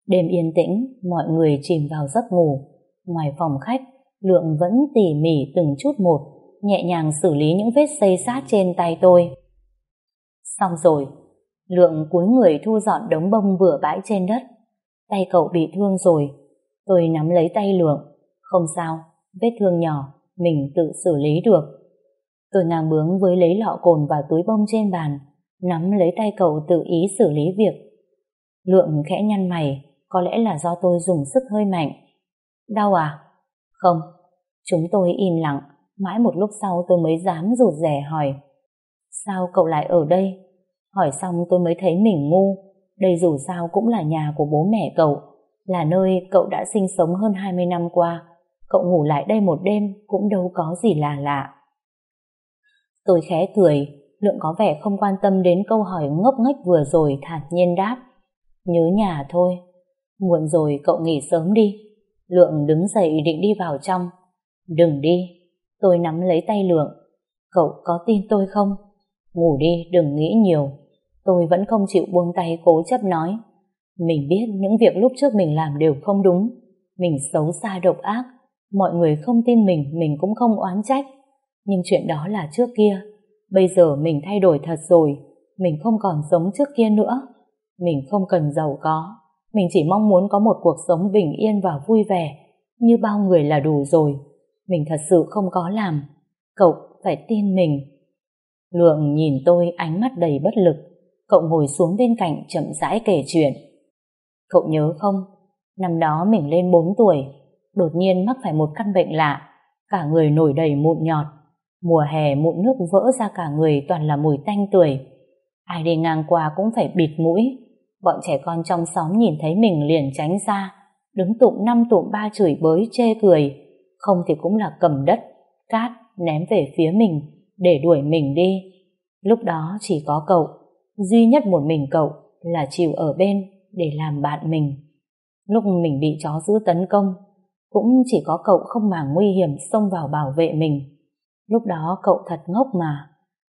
Speaker 1: Đêm yên tĩnh, mọi người chìm vào giấc ngủ. Ngoài phòng khách, Lượng vẫn tỉ mỉ từng chút một, nhẹ nhàng xử lý những vết xây sát trên tay tôi. Xong rồi, Lượng cúi người thu dọn đống bông vừa bãi trên đất. Tay cậu bị thương rồi. Tôi nắm lấy tay Lượng. Không sao, vết thương nhỏ, mình tự xử lý được. Tôi ngang bướng với lấy lọ cồn và túi bông trên bàn, nắm lấy tay cậu tự ý xử lý việc. Lượng khẽ nhăn mày, có lẽ là do tôi dùng sức hơi mạnh. Đau à? Không. Chúng tôi im lặng. Mãi một lúc sau tôi mới dám rụt rè hỏi. Sao cậu lại ở đây? Hỏi xong tôi mới thấy mình ngu. Đây dù sao cũng là nhà của bố mẹ cậu. Là nơi cậu đã sinh sống hơn 20 năm qua. Cậu ngủ lại đây một đêm cũng đâu có gì là lạ. Tôi khẽ cười, Lượng có vẻ không quan tâm đến câu hỏi ngốc nghếch vừa rồi thản nhiên đáp. Nhớ nhà thôi. Muộn rồi cậu nghỉ sớm đi. Lượng đứng dậy định đi vào trong. Đừng đi. Tôi nắm lấy tay Lượng. Cậu có tin tôi không? Ngủ đi, đừng nghĩ nhiều. Tôi vẫn không chịu buông tay cố chấp nói. Mình biết những việc lúc trước mình làm đều không đúng. Mình xấu xa độc ác. Mọi người không tin mình, mình cũng không oán trách. Nhưng chuyện đó là trước kia. Bây giờ mình thay đổi thật rồi. Mình không còn giống trước kia nữa. Mình không cần giàu có, mình chỉ mong muốn có một cuộc sống bình yên và vui vẻ, như bao người là đủ rồi. Mình thật sự không có làm. Cậu phải tin mình. Lượng nhìn tôi ánh mắt đầy bất lực. Cậu ngồi xuống bên cạnh chậm rãi kể chuyện. Cậu nhớ không? Năm đó mình lên bốn tuổi, đột nhiên mắc phải một căn bệnh lạ. Cả người nổi đầy mụn nhọt. Mùa hè mụn nước vỡ ra cả người toàn là mùi tanh tuổi. Ai đi ngang qua cũng phải bịt mũi Bọn trẻ con trong xóm nhìn thấy mình liền tránh ra, đứng tụm năm tụm ba chửi bới chê cười, không thì cũng là cầm đất, cát ném về phía mình để đuổi mình đi. Lúc đó chỉ có cậu, duy nhất một mình cậu là chịu ở bên để làm bạn mình. Lúc mình bị chó giữ tấn công, cũng chỉ có cậu không màng nguy hiểm xông vào bảo vệ mình. Lúc đó cậu thật ngốc mà.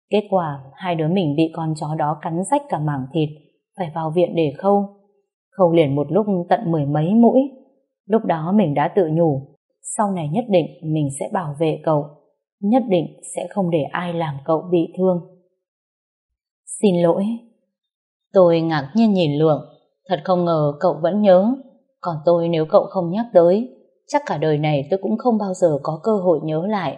Speaker 1: Kết quả hai đứa mình bị con chó đó cắn rách cả mảng thịt, phải vào viện để khâu. Khâu liền một lúc tận mười mấy mũi. Lúc đó mình đã tự nhủ, sau này nhất định mình sẽ bảo vệ cậu, nhất định sẽ không để ai làm cậu bị thương. Xin lỗi. Tôi ngạc nhiên nhìn Lượng, thật không ngờ cậu vẫn nhớ. Còn tôi nếu cậu không nhắc tới, chắc cả đời này tôi cũng không bao giờ có cơ hội nhớ lại.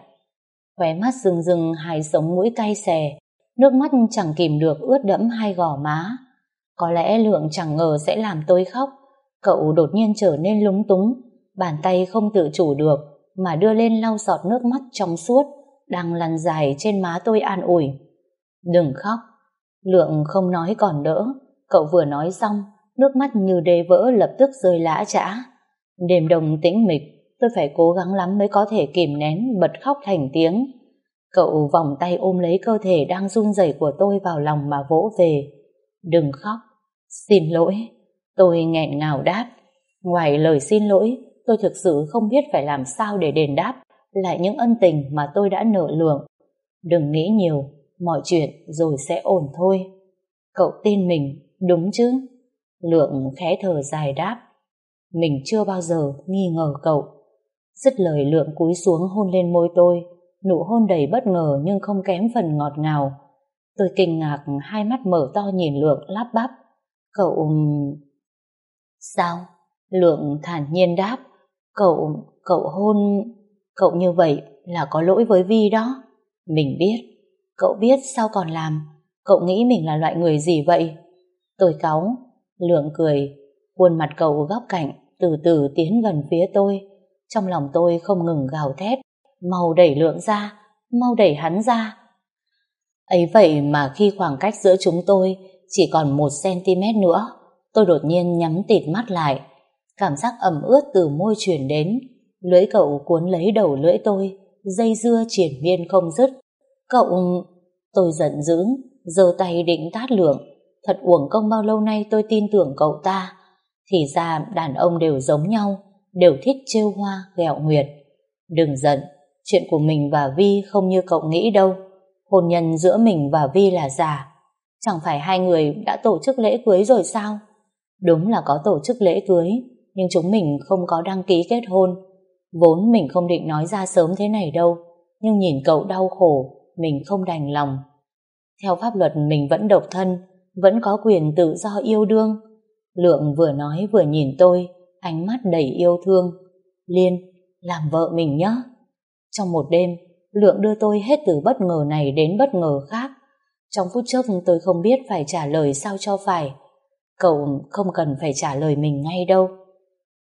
Speaker 1: Khóe mắt rừng rừng hài sống mũi cay xè, nước mắt chẳng kìm được ướt đẫm hai gò má. Có lẽ Lượng chẳng ngờ sẽ làm tôi khóc. Cậu đột nhiên trở nên lúng túng, bàn tay không tự chủ được mà đưa lên lau giọt nước mắt trong suốt đang lăn dài trên má tôi an ủi. Đừng khóc. Lượng không nói còn đỡ. Cậu vừa nói xong, nước mắt như đê vỡ lập tức rơi lã chã. Đêm đồng tĩnh mịch, tôi phải cố gắng lắm mới có thể kìm nén bật khóc thành tiếng. Cậu vòng tay ôm lấy cơ thể đang run rẩy của tôi vào lòng mà vỗ về. Đừng khóc, Xin lỗi, tôi nghẹn ngào đáp. Ngoài lời xin lỗi, tôi thực sự không biết phải làm sao để đền đáp lại những ân tình mà tôi đã nợ lượng. Đừng nghĩ nhiều, mọi chuyện rồi sẽ ổn thôi. Cậu tin mình, đúng chứ? Lượng khẽ thở dài đáp. Mình chưa bao giờ nghi ngờ cậu. Dứt lời lượng cúi xuống hôn lên môi tôi, nụ hôn đầy bất ngờ nhưng không kém phần ngọt ngào. Tôi kinh ngạc hai mắt mở to nhìn lượng lắp bắp. Cậu... Sao? Lượng thản nhiên đáp. Cậu... cậu hôn... Cậu như vậy là có lỗi với Vi đó. Mình biết. Cậu biết sao còn làm? Cậu nghĩ mình là loại người gì vậy? Tôi cáu. Lượng cười. Khuôn mặt cậu góc cạnh từ từ tiến gần phía tôi. Trong lòng tôi không ngừng gào thét. Mau đẩy lượng ra. Mau đẩy hắn ra. Ấy vậy mà khi khoảng cách giữa chúng tôi chỉ còn 1cm nữa, tôi đột nhiên nhắm tịt mắt lại. Cảm giác ẩm ướt từ môi chuyển đến, lưỡi cậu cuốn lấy đầu lưỡi tôi, dây dưa triển miên không dứt. Cậu... Tôi giận dữ, giơ tay định tát lượng. Thật uổng công bao lâu nay tôi tin tưởng cậu ta. Thì ra đàn ông đều giống nhau, đều thích trêu hoa, ghẹo nguyệt. Đừng giận, chuyện của mình và Vi không như cậu nghĩ đâu. Hôn nhân giữa mình và Vi là giả, Chẳng phải hai người đã tổ chức lễ cưới rồi sao? Đúng là có tổ chức lễ cưới, nhưng chúng mình không có đăng ký kết hôn. Vốn mình không định nói ra sớm thế này đâu, nhưng nhìn cậu đau khổ, mình không đành lòng. Theo pháp luật mình vẫn độc thân, vẫn có quyền tự do yêu đương. Lượng vừa nói vừa nhìn tôi, ánh mắt đầy yêu thương. Liên, làm vợ mình nhé. Trong một đêm, Lượng đưa tôi hết từ bất ngờ này đến bất ngờ khác. Trong phút chốc tôi không biết phải trả lời sao cho phải. Cậu không cần phải trả lời mình ngay đâu.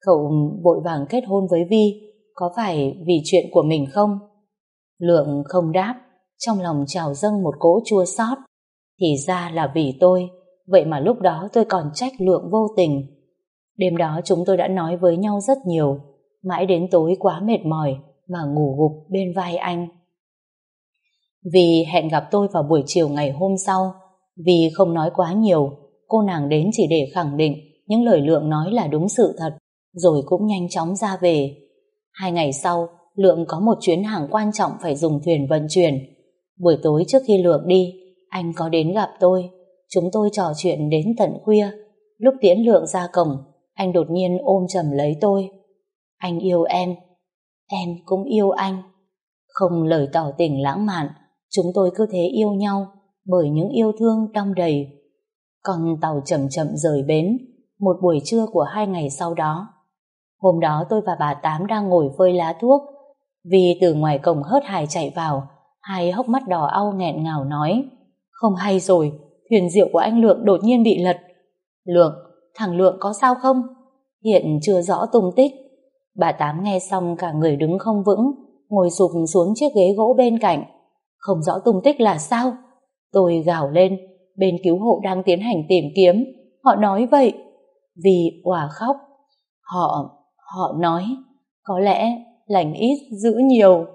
Speaker 1: Cậu bội vàng kết hôn với Vi, có phải vì chuyện của mình không? Lượng không đáp, trong lòng trào dâng một cỗ chua xót. Thì ra là vì tôi, vậy mà lúc đó tôi còn trách Lượng vô tình. Đêm đó chúng tôi đã nói với nhau rất nhiều, mãi đến tối quá mệt mỏi mà ngủ gục bên vai anh. Vì hẹn gặp tôi vào buổi chiều ngày hôm sau, vì không nói quá nhiều, cô nàng đến chỉ để khẳng định những lời Lượng nói là đúng sự thật, rồi cũng nhanh chóng ra về. Hai ngày sau, Lượng có một chuyến hàng quan trọng phải dùng thuyền vận chuyển. Buổi tối trước khi Lượng đi, anh có đến gặp tôi. Chúng tôi trò chuyện đến tận khuya. Lúc tiễn Lượng ra cổng, anh đột nhiên ôm chầm lấy tôi. Anh yêu em, em cũng yêu anh. Không lời tỏ tình lãng mạn, Chúng tôi cứ thế yêu nhau bởi những yêu thương đong đầy. Còn tàu chậm chậm rời bến một buổi trưa của hai ngày sau đó. Hôm đó tôi và bà Tám đang ngồi phơi lá thuốc vì từ ngoài cổng hớt hài chạy vào hai hốc mắt đỏ au nghẹn ngào nói Không hay rồi, thuyền diệu của anh Lượng đột nhiên bị lật. Lượng, thằng Lượng có sao không? Hiện chưa rõ tung tích. Bà Tám nghe xong cả người đứng không vững, ngồi sụp xuống chiếc ghế gỗ bên cạnh không rõ tung tích là sao. Tôi gào lên, bên cứu hộ đang tiến hành tìm kiếm, họ nói vậy. Vì quả khóc, họ, họ nói, có lẽ lành ít giữ nhiều.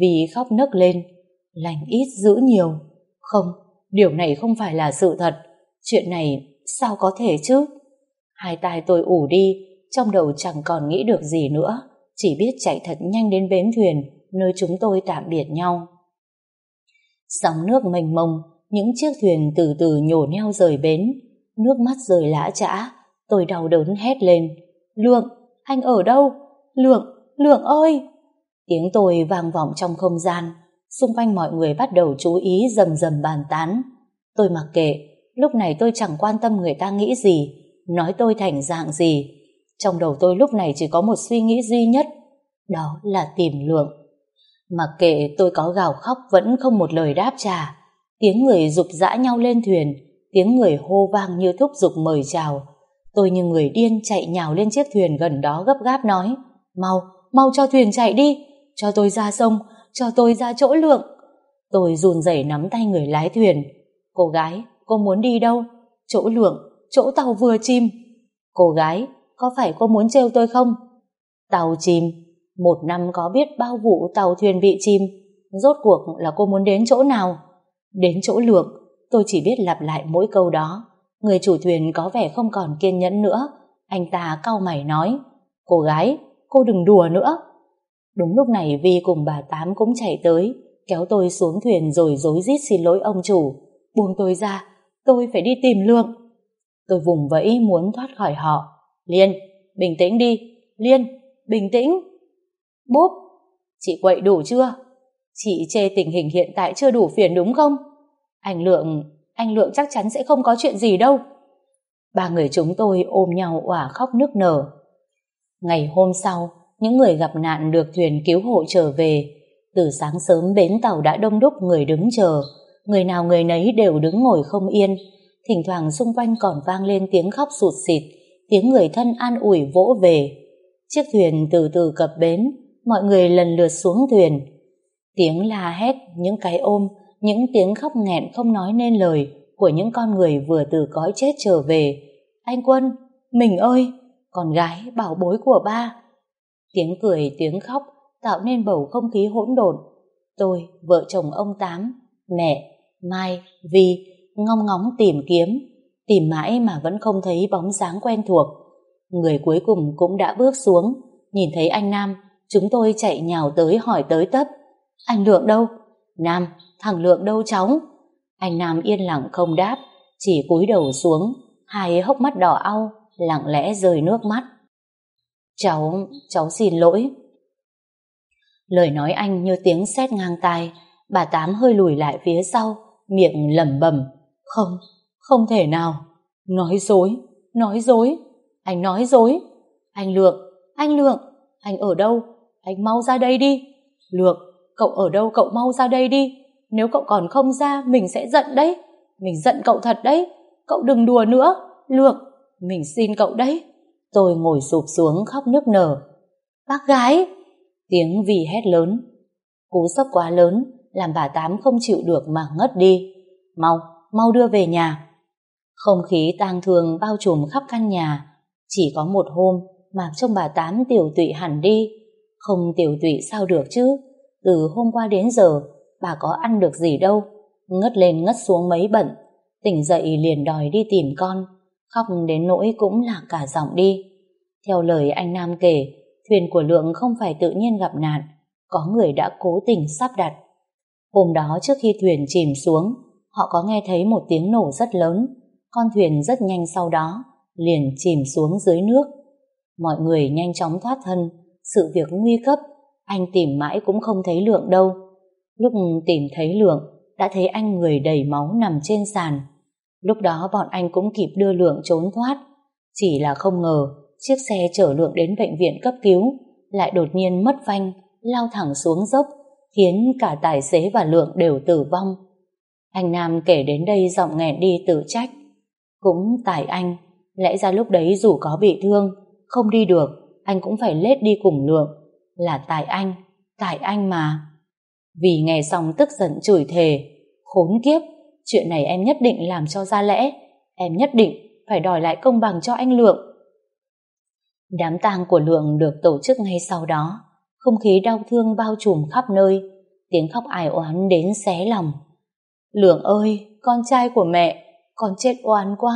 Speaker 1: Vì khóc nức lên, lành ít giữ nhiều. Không, điều này không phải là sự thật, chuyện này sao có thể chứ? Hai tay tôi ủ đi, trong đầu chẳng còn nghĩ được gì nữa, chỉ biết chạy thật nhanh đến bến thuyền, nơi chúng tôi tạm biệt nhau sóng nước mênh mông, những chiếc thuyền từ từ nhổ neo rời bến. Nước mắt rời lã chã, tôi đau đớn hét lên. Lượng, anh ở đâu? Lượng, Lượng ơi! Tiếng tôi vang vọng trong không gian, xung quanh mọi người bắt đầu chú ý rầm rầm bàn tán. Tôi mặc kệ, lúc này tôi chẳng quan tâm người ta nghĩ gì, nói tôi thành dạng gì. Trong đầu tôi lúc này chỉ có một suy nghĩ duy nhất, đó là tìm lượng. Mặc kệ tôi có gào khóc vẫn không một lời đáp trả. Tiếng người dục dã nhau lên thuyền, tiếng người hô vang như thúc giục mời chào. Tôi như người điên chạy nhào lên chiếc thuyền gần đó gấp gáp nói, mau, mau cho thuyền chạy đi, cho tôi ra sông, cho tôi ra chỗ lượng. Tôi run rẩy nắm tay người lái thuyền. Cô gái, cô muốn đi đâu? Chỗ lượng, chỗ tàu vừa chim. Cô gái, có phải cô muốn trêu tôi không? Tàu chìm, một năm có biết bao vụ tàu thuyền bị chìm, rốt cuộc là cô muốn đến chỗ nào? Đến chỗ lược, tôi chỉ biết lặp lại mỗi câu đó. Người chủ thuyền có vẻ không còn kiên nhẫn nữa, anh ta cau mày nói, cô gái, cô đừng đùa nữa. Đúng lúc này Vi cùng bà Tám cũng chạy tới, kéo tôi xuống thuyền rồi dối rít xin lỗi ông chủ. Buông tôi ra, tôi phải đi tìm lượng. Tôi vùng vẫy muốn thoát khỏi họ. Liên, bình tĩnh đi, Liên, bình tĩnh. Bốp, chị quậy đủ chưa? Chị chê tình hình hiện tại chưa đủ phiền đúng không? Anh Lượng, anh Lượng chắc chắn sẽ không có chuyện gì đâu. Ba người chúng tôi ôm nhau òa khóc nức nở. Ngày hôm sau, những người gặp nạn được thuyền cứu hộ trở về. Từ sáng sớm bến tàu đã đông đúc người đứng chờ. Người nào người nấy đều đứng ngồi không yên. Thỉnh thoảng xung quanh còn vang lên tiếng khóc sụt xịt, tiếng người thân an ủi vỗ về. Chiếc thuyền từ từ cập bến, mọi người lần lượt xuống thuyền. Tiếng la hét, những cái ôm, những tiếng khóc nghẹn không nói nên lời của những con người vừa từ cõi chết trở về. Anh Quân, mình ơi, con gái, bảo bối của ba. Tiếng cười, tiếng khóc tạo nên bầu không khí hỗn độn. Tôi, vợ chồng ông Tám, mẹ, Mai, Vi ngong ngóng tìm kiếm, tìm mãi mà vẫn không thấy bóng dáng quen thuộc. Người cuối cùng cũng đã bước xuống, nhìn thấy anh Nam Chúng tôi chạy nhào tới hỏi tới tấp. Anh Lượng đâu? Nam, thằng Lượng đâu cháu? Anh Nam yên lặng không đáp, chỉ cúi đầu xuống, hai hốc mắt đỏ au, lặng lẽ rơi nước mắt. Cháu, cháu xin lỗi. Lời nói anh như tiếng sét ngang tai, bà Tám hơi lùi lại phía sau, miệng lẩm bẩm, "Không, không thể nào, nói dối, nói dối, anh nói dối, anh Lượng, anh Lượng, anh ở đâu, anh mau ra đây đi. Lược, cậu ở đâu cậu mau ra đây đi. Nếu cậu còn không ra, mình sẽ giận đấy. Mình giận cậu thật đấy. Cậu đừng đùa nữa. Lược, mình xin cậu đấy. Tôi ngồi sụp xuống khóc nước nở. Bác gái, tiếng vì hét lớn. Cú sốc quá lớn, làm bà tám không chịu được mà ngất đi. Mau mau đưa về nhà. Không khí tang thương bao trùm khắp căn nhà. Chỉ có một hôm mà trông bà tám tiểu tụy hẳn đi. Không tiểu tụy sao được chứ? Từ hôm qua đến giờ, bà có ăn được gì đâu. Ngất lên ngất xuống mấy bận. Tỉnh dậy liền đòi đi tìm con. Khóc đến nỗi cũng là cả giọng đi. Theo lời anh Nam kể, thuyền của Lượng không phải tự nhiên gặp nạn. Có người đã cố tình sắp đặt. Hôm đó trước khi thuyền chìm xuống, họ có nghe thấy một tiếng nổ rất lớn. Con thuyền rất nhanh sau đó, liền chìm xuống dưới nước. Mọi người nhanh chóng thoát thân, sự việc nguy cấp, anh tìm mãi cũng không thấy lượng đâu. Lúc tìm thấy lượng, đã thấy anh người đầy máu nằm trên sàn. Lúc đó bọn anh cũng kịp đưa lượng trốn thoát. Chỉ là không ngờ, chiếc xe chở lượng đến bệnh viện cấp cứu, lại đột nhiên mất phanh, lao thẳng xuống dốc, khiến cả tài xế và lượng đều tử vong. Anh Nam kể đến đây giọng nghẹn đi tự trách. Cũng tại anh, lẽ ra lúc đấy dù có bị thương, không đi được, anh cũng phải lết đi cùng lượng. Là tại anh, tại anh mà. Vì nghe xong tức giận chửi thề. Khốn kiếp, chuyện này em nhất định làm cho ra lẽ. Em nhất định phải đòi lại công bằng cho anh Lượng. Đám tang của Lượng được tổ chức ngay sau đó. Không khí đau thương bao trùm khắp nơi. Tiếng khóc ải oán đến xé lòng. Lượng ơi, con trai của mẹ, con chết oán quá.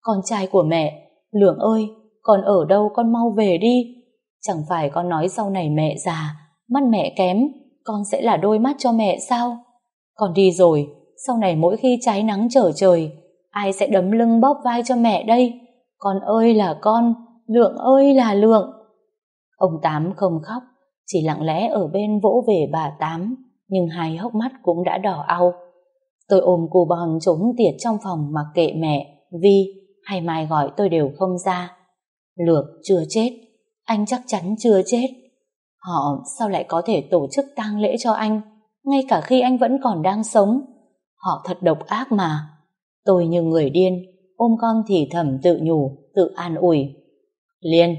Speaker 1: Con trai của mẹ, Lượng ơi, còn ở đâu con mau về đi. Chẳng phải con nói sau này mẹ già, Mắt mẹ kém, Con sẽ là đôi mắt cho mẹ sao? Con đi rồi, Sau này mỗi khi trái nắng trở trời, Ai sẽ đấm lưng bóp vai cho mẹ đây? Con ơi là con, Lượng ơi là lượng. Ông Tám không khóc, Chỉ lặng lẽ ở bên vỗ về bà Tám, Nhưng hai hốc mắt cũng đã đỏ au. Tôi ôm cù bòn trốn tiệt trong phòng mặc kệ mẹ, Vi, hay Mai gọi tôi đều không ra. Lược chưa chết, anh chắc chắn chưa chết. Họ sao lại có thể tổ chức tang lễ cho anh, ngay cả khi anh vẫn còn đang sống. Họ thật độc ác mà. Tôi như người điên, ôm con thì thầm tự nhủ, tự an ủi. Liên,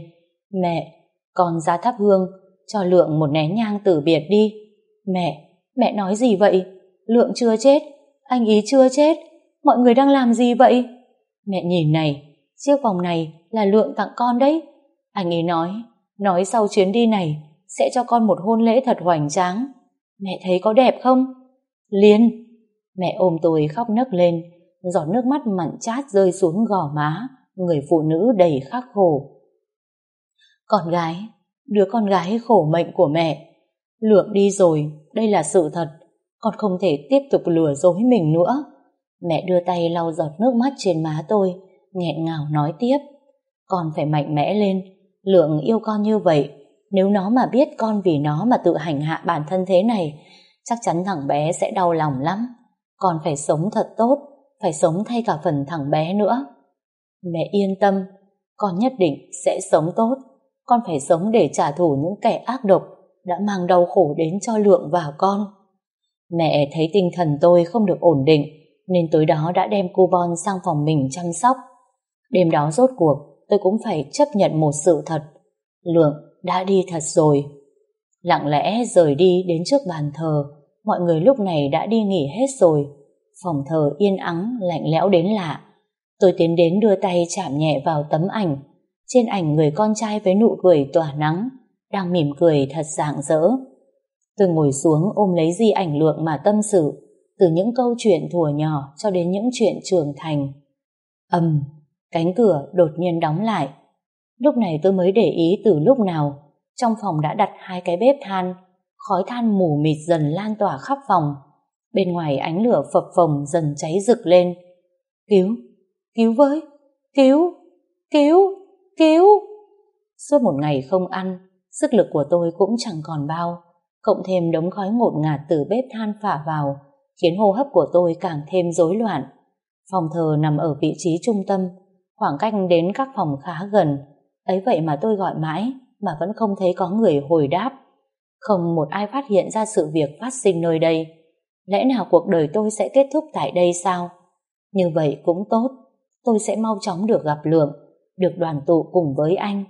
Speaker 1: mẹ, con ra thắp hương, cho Lượng một nén nhang từ biệt đi. Mẹ, mẹ nói gì vậy? Lượng chưa chết, anh ý chưa chết, mọi người đang làm gì vậy? Mẹ nhìn này, chiếc vòng này là lượng tặng con đấy. Anh ấy nói, nói sau chuyến đi này sẽ cho con một hôn lễ thật hoành tráng. Mẹ thấy có đẹp không? Liên! Mẹ ôm tôi khóc nấc lên, giọt nước mắt mặn chát rơi xuống gò má, người phụ nữ đầy khắc khổ. Con gái, đứa con gái khổ mệnh của mẹ. Lượng đi rồi, đây là sự thật, con không thể tiếp tục lừa dối mình nữa. Mẹ đưa tay lau giọt nước mắt trên má tôi, nghẹn ngào nói tiếp. Con phải mạnh mẽ lên, lượng yêu con như vậy. Nếu nó mà biết con vì nó mà tự hành hạ bản thân thế này, chắc chắn thằng bé sẽ đau lòng lắm. Con phải sống thật tốt, phải sống thay cả phần thằng bé nữa. Mẹ yên tâm, con nhất định sẽ sống tốt. Con phải sống để trả thù những kẻ ác độc đã mang đau khổ đến cho Lượng và con. Mẹ thấy tinh thần tôi không được ổn định, nên tối đó đã đem cu bon sang phòng mình chăm sóc. Đêm đó rốt cuộc, tôi cũng phải chấp nhận một sự thật. Lượng đã đi thật rồi. Lặng lẽ rời đi đến trước bàn thờ, mọi người lúc này đã đi nghỉ hết rồi. Phòng thờ yên ắng, lạnh lẽo đến lạ. Tôi tiến đến đưa tay chạm nhẹ vào tấm ảnh. Trên ảnh người con trai với nụ cười tỏa nắng, đang mỉm cười thật rạng rỡ. Tôi ngồi xuống ôm lấy di ảnh lượng mà tâm sự, từ những câu chuyện thùa nhỏ cho đến những chuyện trưởng thành. Âm Cánh cửa đột nhiên đóng lại. Lúc này tôi mới để ý từ lúc nào trong phòng đã đặt hai cái bếp than khói than mù mịt dần lan tỏa khắp phòng. Bên ngoài ánh lửa phập phồng dần cháy rực lên. Cứu! Cứu với! Cứu! Cứu! Cứu! Suốt một ngày không ăn, sức lực của tôi cũng chẳng còn bao. Cộng thêm đống khói ngột ngạt từ bếp than phả vào, khiến hô hấp của tôi càng thêm rối loạn. Phòng thờ nằm ở vị trí trung tâm, Khoảng cách đến các phòng khá gần, ấy vậy mà tôi gọi mãi mà vẫn không thấy có người hồi đáp. Không một ai phát hiện ra sự việc phát sinh nơi đây. Lẽ nào cuộc đời tôi sẽ kết thúc tại đây sao? Như vậy cũng tốt, tôi sẽ mau chóng được gặp Lượng, được đoàn tụ cùng với anh.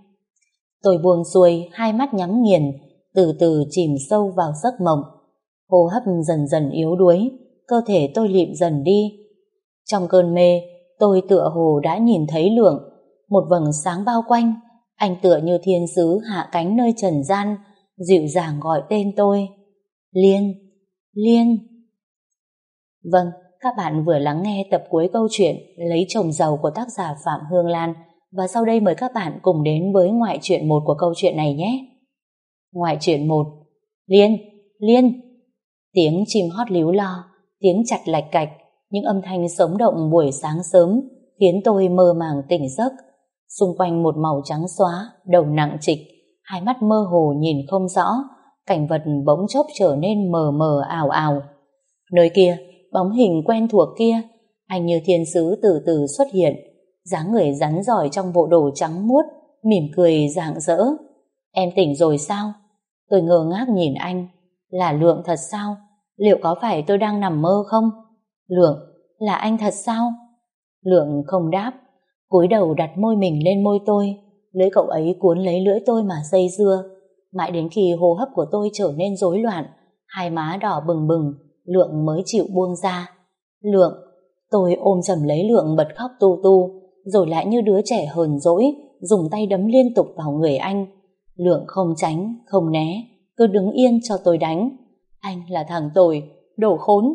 Speaker 1: Tôi buông xuôi, hai mắt nhắm nghiền, từ từ chìm sâu vào giấc mộng. Hô hấp dần dần yếu đuối, cơ thể tôi lịm dần đi. Trong cơn mê, tôi tựa hồ đã nhìn thấy lượng, một vầng sáng bao quanh, anh tựa như thiên sứ hạ cánh nơi trần gian, dịu dàng gọi tên tôi. Liên, Liên. Vâng, các bạn vừa lắng nghe tập cuối câu chuyện Lấy chồng giàu của tác giả Phạm Hương Lan và sau đây mời các bạn cùng đến với ngoại truyện một của câu chuyện này nhé. Ngoại truyện một Liên, Liên. Tiếng chim hót líu lo, tiếng chặt lạch cạch, những âm thanh sống động buổi sáng sớm khiến tôi mơ màng tỉnh giấc. Xung quanh một màu trắng xóa, đầu nặng trịch, hai mắt mơ hồ nhìn không rõ, cảnh vật bỗng chốc trở nên mờ mờ ảo ảo. Nơi kia, bóng hình quen thuộc kia, anh như thiên sứ từ từ xuất hiện, dáng người rắn giỏi trong bộ đồ trắng muốt, mỉm cười rạng rỡ. Em tỉnh rồi sao? Tôi ngơ ngác nhìn anh. Là lượng thật sao? Liệu có phải tôi đang nằm mơ không? Lượng, là anh thật sao? Lượng không đáp, cúi đầu đặt môi mình lên môi tôi, lưỡi cậu ấy cuốn lấy lưỡi tôi mà dây dưa. Mãi đến khi hô hấp của tôi trở nên rối loạn, hai má đỏ bừng bừng, Lượng mới chịu buông ra. Lượng, tôi ôm chầm lấy Lượng bật khóc tu tu, rồi lại như đứa trẻ hờn dỗi, dùng tay đấm liên tục vào người anh. Lượng không tránh, không né, cứ đứng yên cho tôi đánh. Anh là thằng tồi, đồ khốn,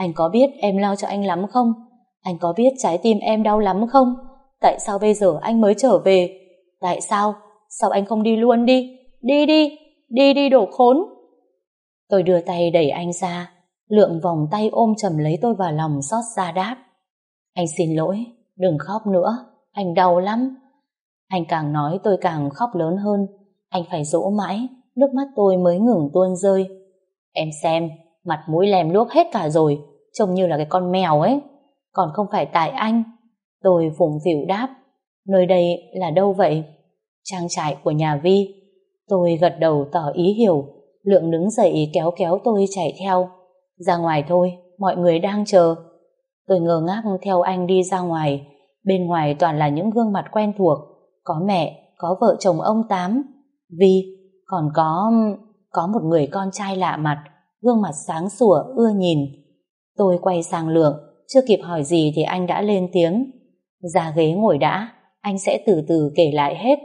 Speaker 1: anh có biết em lo cho anh lắm không? Anh có biết trái tim em đau lắm không? Tại sao bây giờ anh mới trở về? Tại sao? Sao anh không đi luôn đi? Đi đi! Đi đi đổ khốn! Tôi đưa tay đẩy anh ra. Lượng vòng tay ôm chầm lấy tôi vào lòng xót xa đáp. Anh xin lỗi, đừng khóc nữa. Anh đau lắm. Anh càng nói tôi càng khóc lớn hơn. Anh phải dỗ mãi, nước mắt tôi mới ngừng tuôn rơi. Em xem, mặt mũi lem luốc hết cả rồi trông như là cái con mèo ấy, còn không phải tại anh. Tôi vùng vỉu đáp, nơi đây là đâu vậy? Trang trại của nhà Vi. Tôi gật đầu tỏ ý hiểu, lượng đứng dậy kéo kéo tôi chạy theo. Ra ngoài thôi, mọi người đang chờ. Tôi ngờ ngác theo anh đi ra ngoài, bên ngoài toàn là những gương mặt quen thuộc, có mẹ, có vợ chồng ông Tám, Vi, còn có... có một người con trai lạ mặt, gương mặt sáng sủa, ưa nhìn, Tôi quay sang lượng, chưa kịp hỏi gì thì anh đã lên tiếng. Ra ghế ngồi đã, anh sẽ từ từ kể lại hết.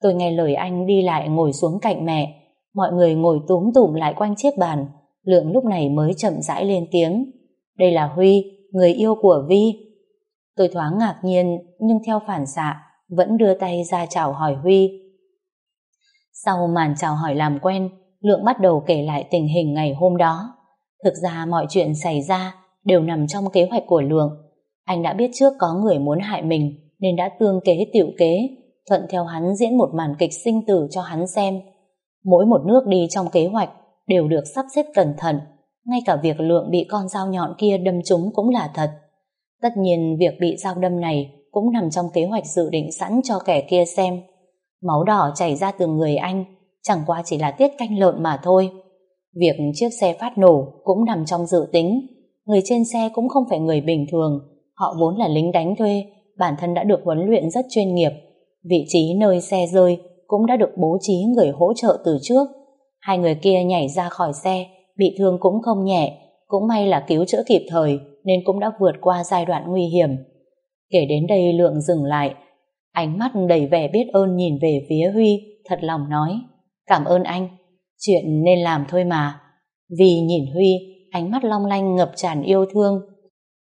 Speaker 1: Tôi nghe lời anh đi lại ngồi xuống cạnh mẹ, mọi người ngồi túm tụm lại quanh chiếc bàn. Lượng lúc này mới chậm rãi lên tiếng. Đây là Huy, người yêu của Vi. Tôi thoáng ngạc nhiên, nhưng theo phản xạ, vẫn đưa tay ra chào hỏi Huy. Sau màn chào hỏi làm quen, Lượng bắt đầu kể lại tình hình ngày hôm đó. Thực ra mọi chuyện xảy ra đều nằm trong kế hoạch của Lượng. Anh đã biết trước có người muốn hại mình nên đã tương kế tiểu kế, thuận theo hắn diễn một màn kịch sinh tử cho hắn xem. Mỗi một nước đi trong kế hoạch đều được sắp xếp cẩn thận, ngay cả việc Lượng bị con dao nhọn kia đâm trúng cũng là thật. Tất nhiên việc bị dao đâm này cũng nằm trong kế hoạch dự định sẵn cho kẻ kia xem. Máu đỏ chảy ra từ người anh, chẳng qua chỉ là tiết canh lợn mà thôi. Việc chiếc xe phát nổ cũng nằm trong dự tính. Người trên xe cũng không phải người bình thường. Họ vốn là lính đánh thuê, bản thân đã được huấn luyện rất chuyên nghiệp. Vị trí nơi xe rơi cũng đã được bố trí người hỗ trợ từ trước. Hai người kia nhảy ra khỏi xe, bị thương cũng không nhẹ. Cũng may là cứu chữa kịp thời nên cũng đã vượt qua giai đoạn nguy hiểm. Kể đến đây Lượng dừng lại. Ánh mắt đầy vẻ biết ơn nhìn về phía Huy, thật lòng nói. Cảm ơn anh, Chuyện nên làm thôi mà. Vì nhìn Huy, ánh mắt long lanh ngập tràn yêu thương.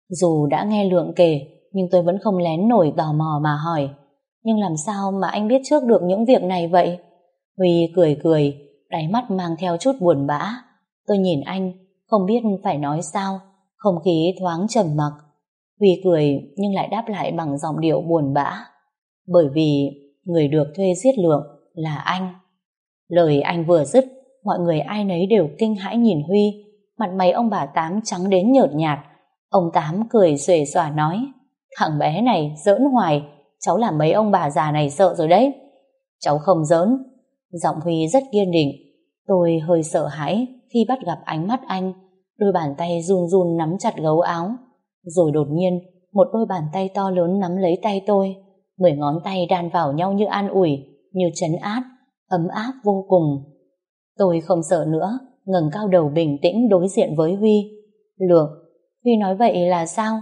Speaker 1: Dù đã nghe Lượng kể, nhưng tôi vẫn không lén nổi tò mò mà hỏi. Nhưng làm sao mà anh biết trước được những việc này vậy? Huy cười cười, đáy mắt mang theo chút buồn bã. Tôi nhìn anh, không biết phải nói sao, không khí thoáng trầm mặc. Huy cười nhưng lại đáp lại bằng giọng điệu buồn bã. Bởi vì người được thuê giết lượng là anh. Lời anh vừa dứt mọi người ai nấy đều kinh hãi nhìn Huy, mặt mày ông bà Tám trắng đến nhợt nhạt. Ông Tám cười xuề xòa nói, thằng bé này giỡn hoài, cháu làm mấy ông bà già này sợ rồi đấy. Cháu không giỡn, giọng Huy rất kiên định. Tôi hơi sợ hãi khi bắt gặp ánh mắt anh, đôi bàn tay run run nắm chặt gấu áo. Rồi đột nhiên, một đôi bàn tay to lớn nắm lấy tay tôi, mười ngón tay đan vào nhau như an ủi, như chấn áp, ấm áp vô cùng. Tôi không sợ nữa, ngẩng cao đầu bình tĩnh đối diện với Huy. Lượng, Huy nói vậy là sao?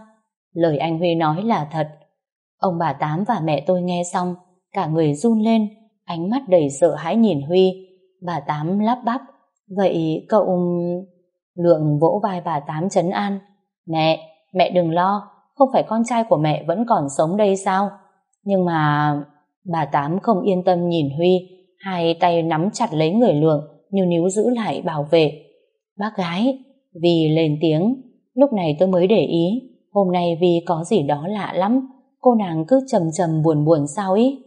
Speaker 1: Lời anh Huy nói là thật. Ông bà Tám và mẹ tôi nghe xong, cả người run lên, ánh mắt đầy sợ hãi nhìn Huy. Bà Tám lắp bắp, vậy cậu... Lượng vỗ vai bà Tám chấn an. Mẹ, mẹ đừng lo, không phải con trai của mẹ vẫn còn sống đây sao? Nhưng mà... Bà Tám không yên tâm nhìn Huy, hai tay nắm chặt lấy người Lượng, như níu giữ lại bảo vệ. Bác gái, vì lên tiếng, lúc này tôi mới để ý, hôm nay vì có gì đó lạ lắm, cô nàng cứ trầm trầm buồn buồn sao ý.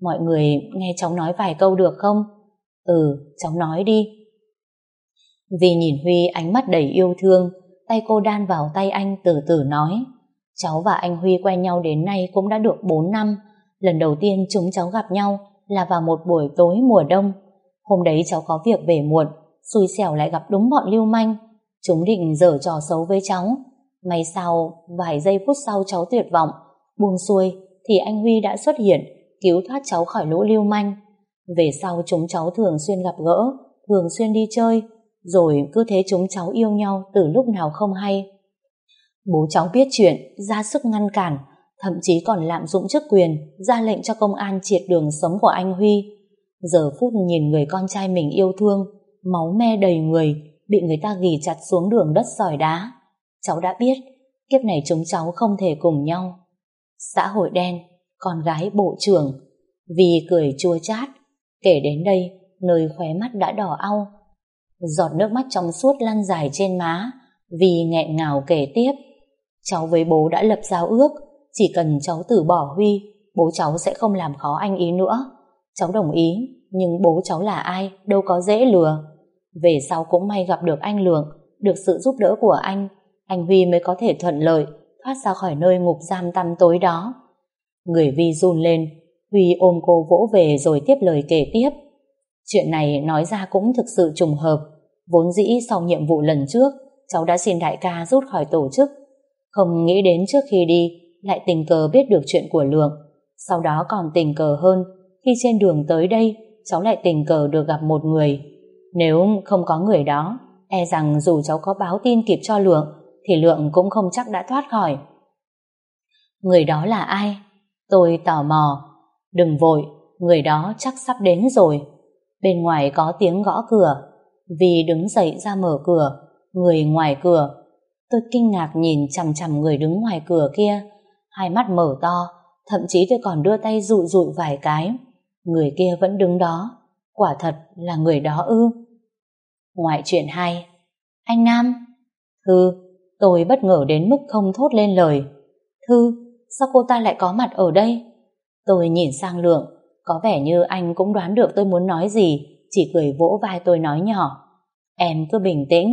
Speaker 1: Mọi người nghe cháu nói vài câu được không? Ừ, cháu nói đi. Vì nhìn Huy ánh mắt đầy yêu thương, tay cô đan vào tay anh từ từ nói. Cháu và anh Huy quen nhau đến nay cũng đã được 4 năm. Lần đầu tiên chúng cháu gặp nhau là vào một buổi tối mùa đông Hôm đấy cháu có việc về muộn, xui xẻo lại gặp đúng bọn lưu manh. Chúng định dở trò xấu với cháu. May sao, vài giây phút sau cháu tuyệt vọng, buông xuôi thì anh Huy đã xuất hiện, cứu thoát cháu khỏi lũ lưu manh. Về sau chúng cháu thường xuyên gặp gỡ, thường xuyên đi chơi, rồi cứ thế chúng cháu yêu nhau từ lúc nào không hay. Bố cháu biết chuyện, ra sức ngăn cản, thậm chí còn lạm dụng chức quyền, ra lệnh cho công an triệt đường sống của anh Huy. Giờ phút nhìn người con trai mình yêu thương, máu me đầy người, bị người ta ghi chặt xuống đường đất sỏi đá. Cháu đã biết, kiếp này chúng cháu không thể cùng nhau. Xã hội đen, con gái bộ trưởng, vì cười chua chát, kể đến đây, nơi khóe mắt đã đỏ au. Giọt nước mắt trong suốt lăn dài trên má, vì nghẹn ngào kể tiếp. Cháu với bố đã lập giao ước, chỉ cần cháu từ bỏ Huy, bố cháu sẽ không làm khó anh ý nữa. Cháu đồng ý, nhưng bố cháu là ai, đâu có dễ lừa. Về sau cũng may gặp được anh Lượng, được sự giúp đỡ của anh, anh Huy mới có thể thuận lợi, thoát ra khỏi nơi ngục giam tăm tối đó. Người Vi run lên, Huy ôm cô vỗ về rồi tiếp lời kể tiếp. Chuyện này nói ra cũng thực sự trùng hợp, vốn dĩ sau nhiệm vụ lần trước, cháu đã xin đại ca rút khỏi tổ chức. Không nghĩ đến trước khi đi, lại tình cờ biết được chuyện của Lượng, sau đó còn tình cờ hơn khi trên đường tới đây cháu lại tình cờ được gặp một người. Nếu không có người đó, e rằng dù cháu có báo tin kịp cho Lượng, thì Lượng cũng không chắc đã thoát khỏi. Người đó là ai? Tôi tò mò. Đừng vội, người đó chắc sắp đến rồi. Bên ngoài có tiếng gõ cửa. Vì đứng dậy ra mở cửa, người ngoài cửa. Tôi kinh ngạc nhìn chằm chằm người đứng ngoài cửa kia, hai mắt mở to, thậm chí tôi còn đưa tay dụi dụi vài cái. Người kia vẫn đứng đó, quả thật là người đó ư. Ngoại chuyện hay, anh Nam, Thư, tôi bất ngờ đến mức không thốt lên lời. Thư, sao cô ta lại có mặt ở đây? Tôi nhìn sang lượng, có vẻ như anh cũng đoán được tôi muốn nói gì, chỉ cười vỗ vai tôi nói nhỏ. Em cứ bình tĩnh.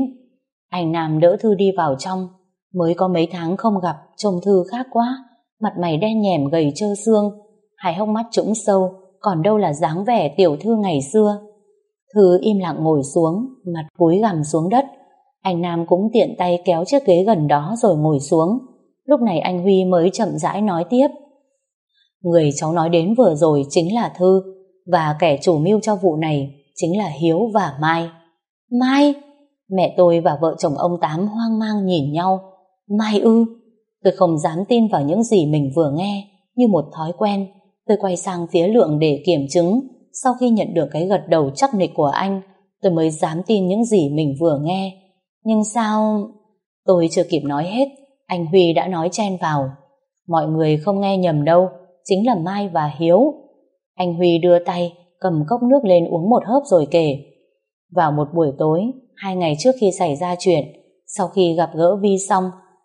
Speaker 1: Anh Nam đỡ Thư đi vào trong, mới có mấy tháng không gặp, trông Thư khác quá, mặt mày đen nhèm gầy trơ xương, hai hốc mắt trũng sâu, còn đâu là dáng vẻ tiểu thư ngày xưa. thư im lặng ngồi xuống, mặt cúi gằm xuống đất. Anh Nam cũng tiện tay kéo chiếc ghế gần đó rồi ngồi xuống. Lúc này anh Huy mới chậm rãi nói tiếp. Người cháu nói đến vừa rồi chính là Thư, và kẻ chủ mưu cho vụ này chính là Hiếu và Mai. Mai? Mẹ tôi và vợ chồng ông Tám hoang mang nhìn nhau. Mai ư? Tôi không dám tin vào những gì mình vừa nghe, như một thói quen. Tôi quay sang phía Lượng để kiểm chứng. Sau khi nhận được cái gật đầu chắc nịch của anh, tôi mới dám tin những gì mình vừa nghe. Nhưng sao... Tôi chưa kịp nói hết, anh Huy đã nói chen vào. Mọi người không nghe nhầm đâu, chính là Mai và Hiếu. Anh Huy đưa tay, cầm cốc nước lên uống một hớp rồi kể. Vào một buổi tối, hai ngày trước khi xảy ra chuyện, sau khi gặp gỡ Vi xong,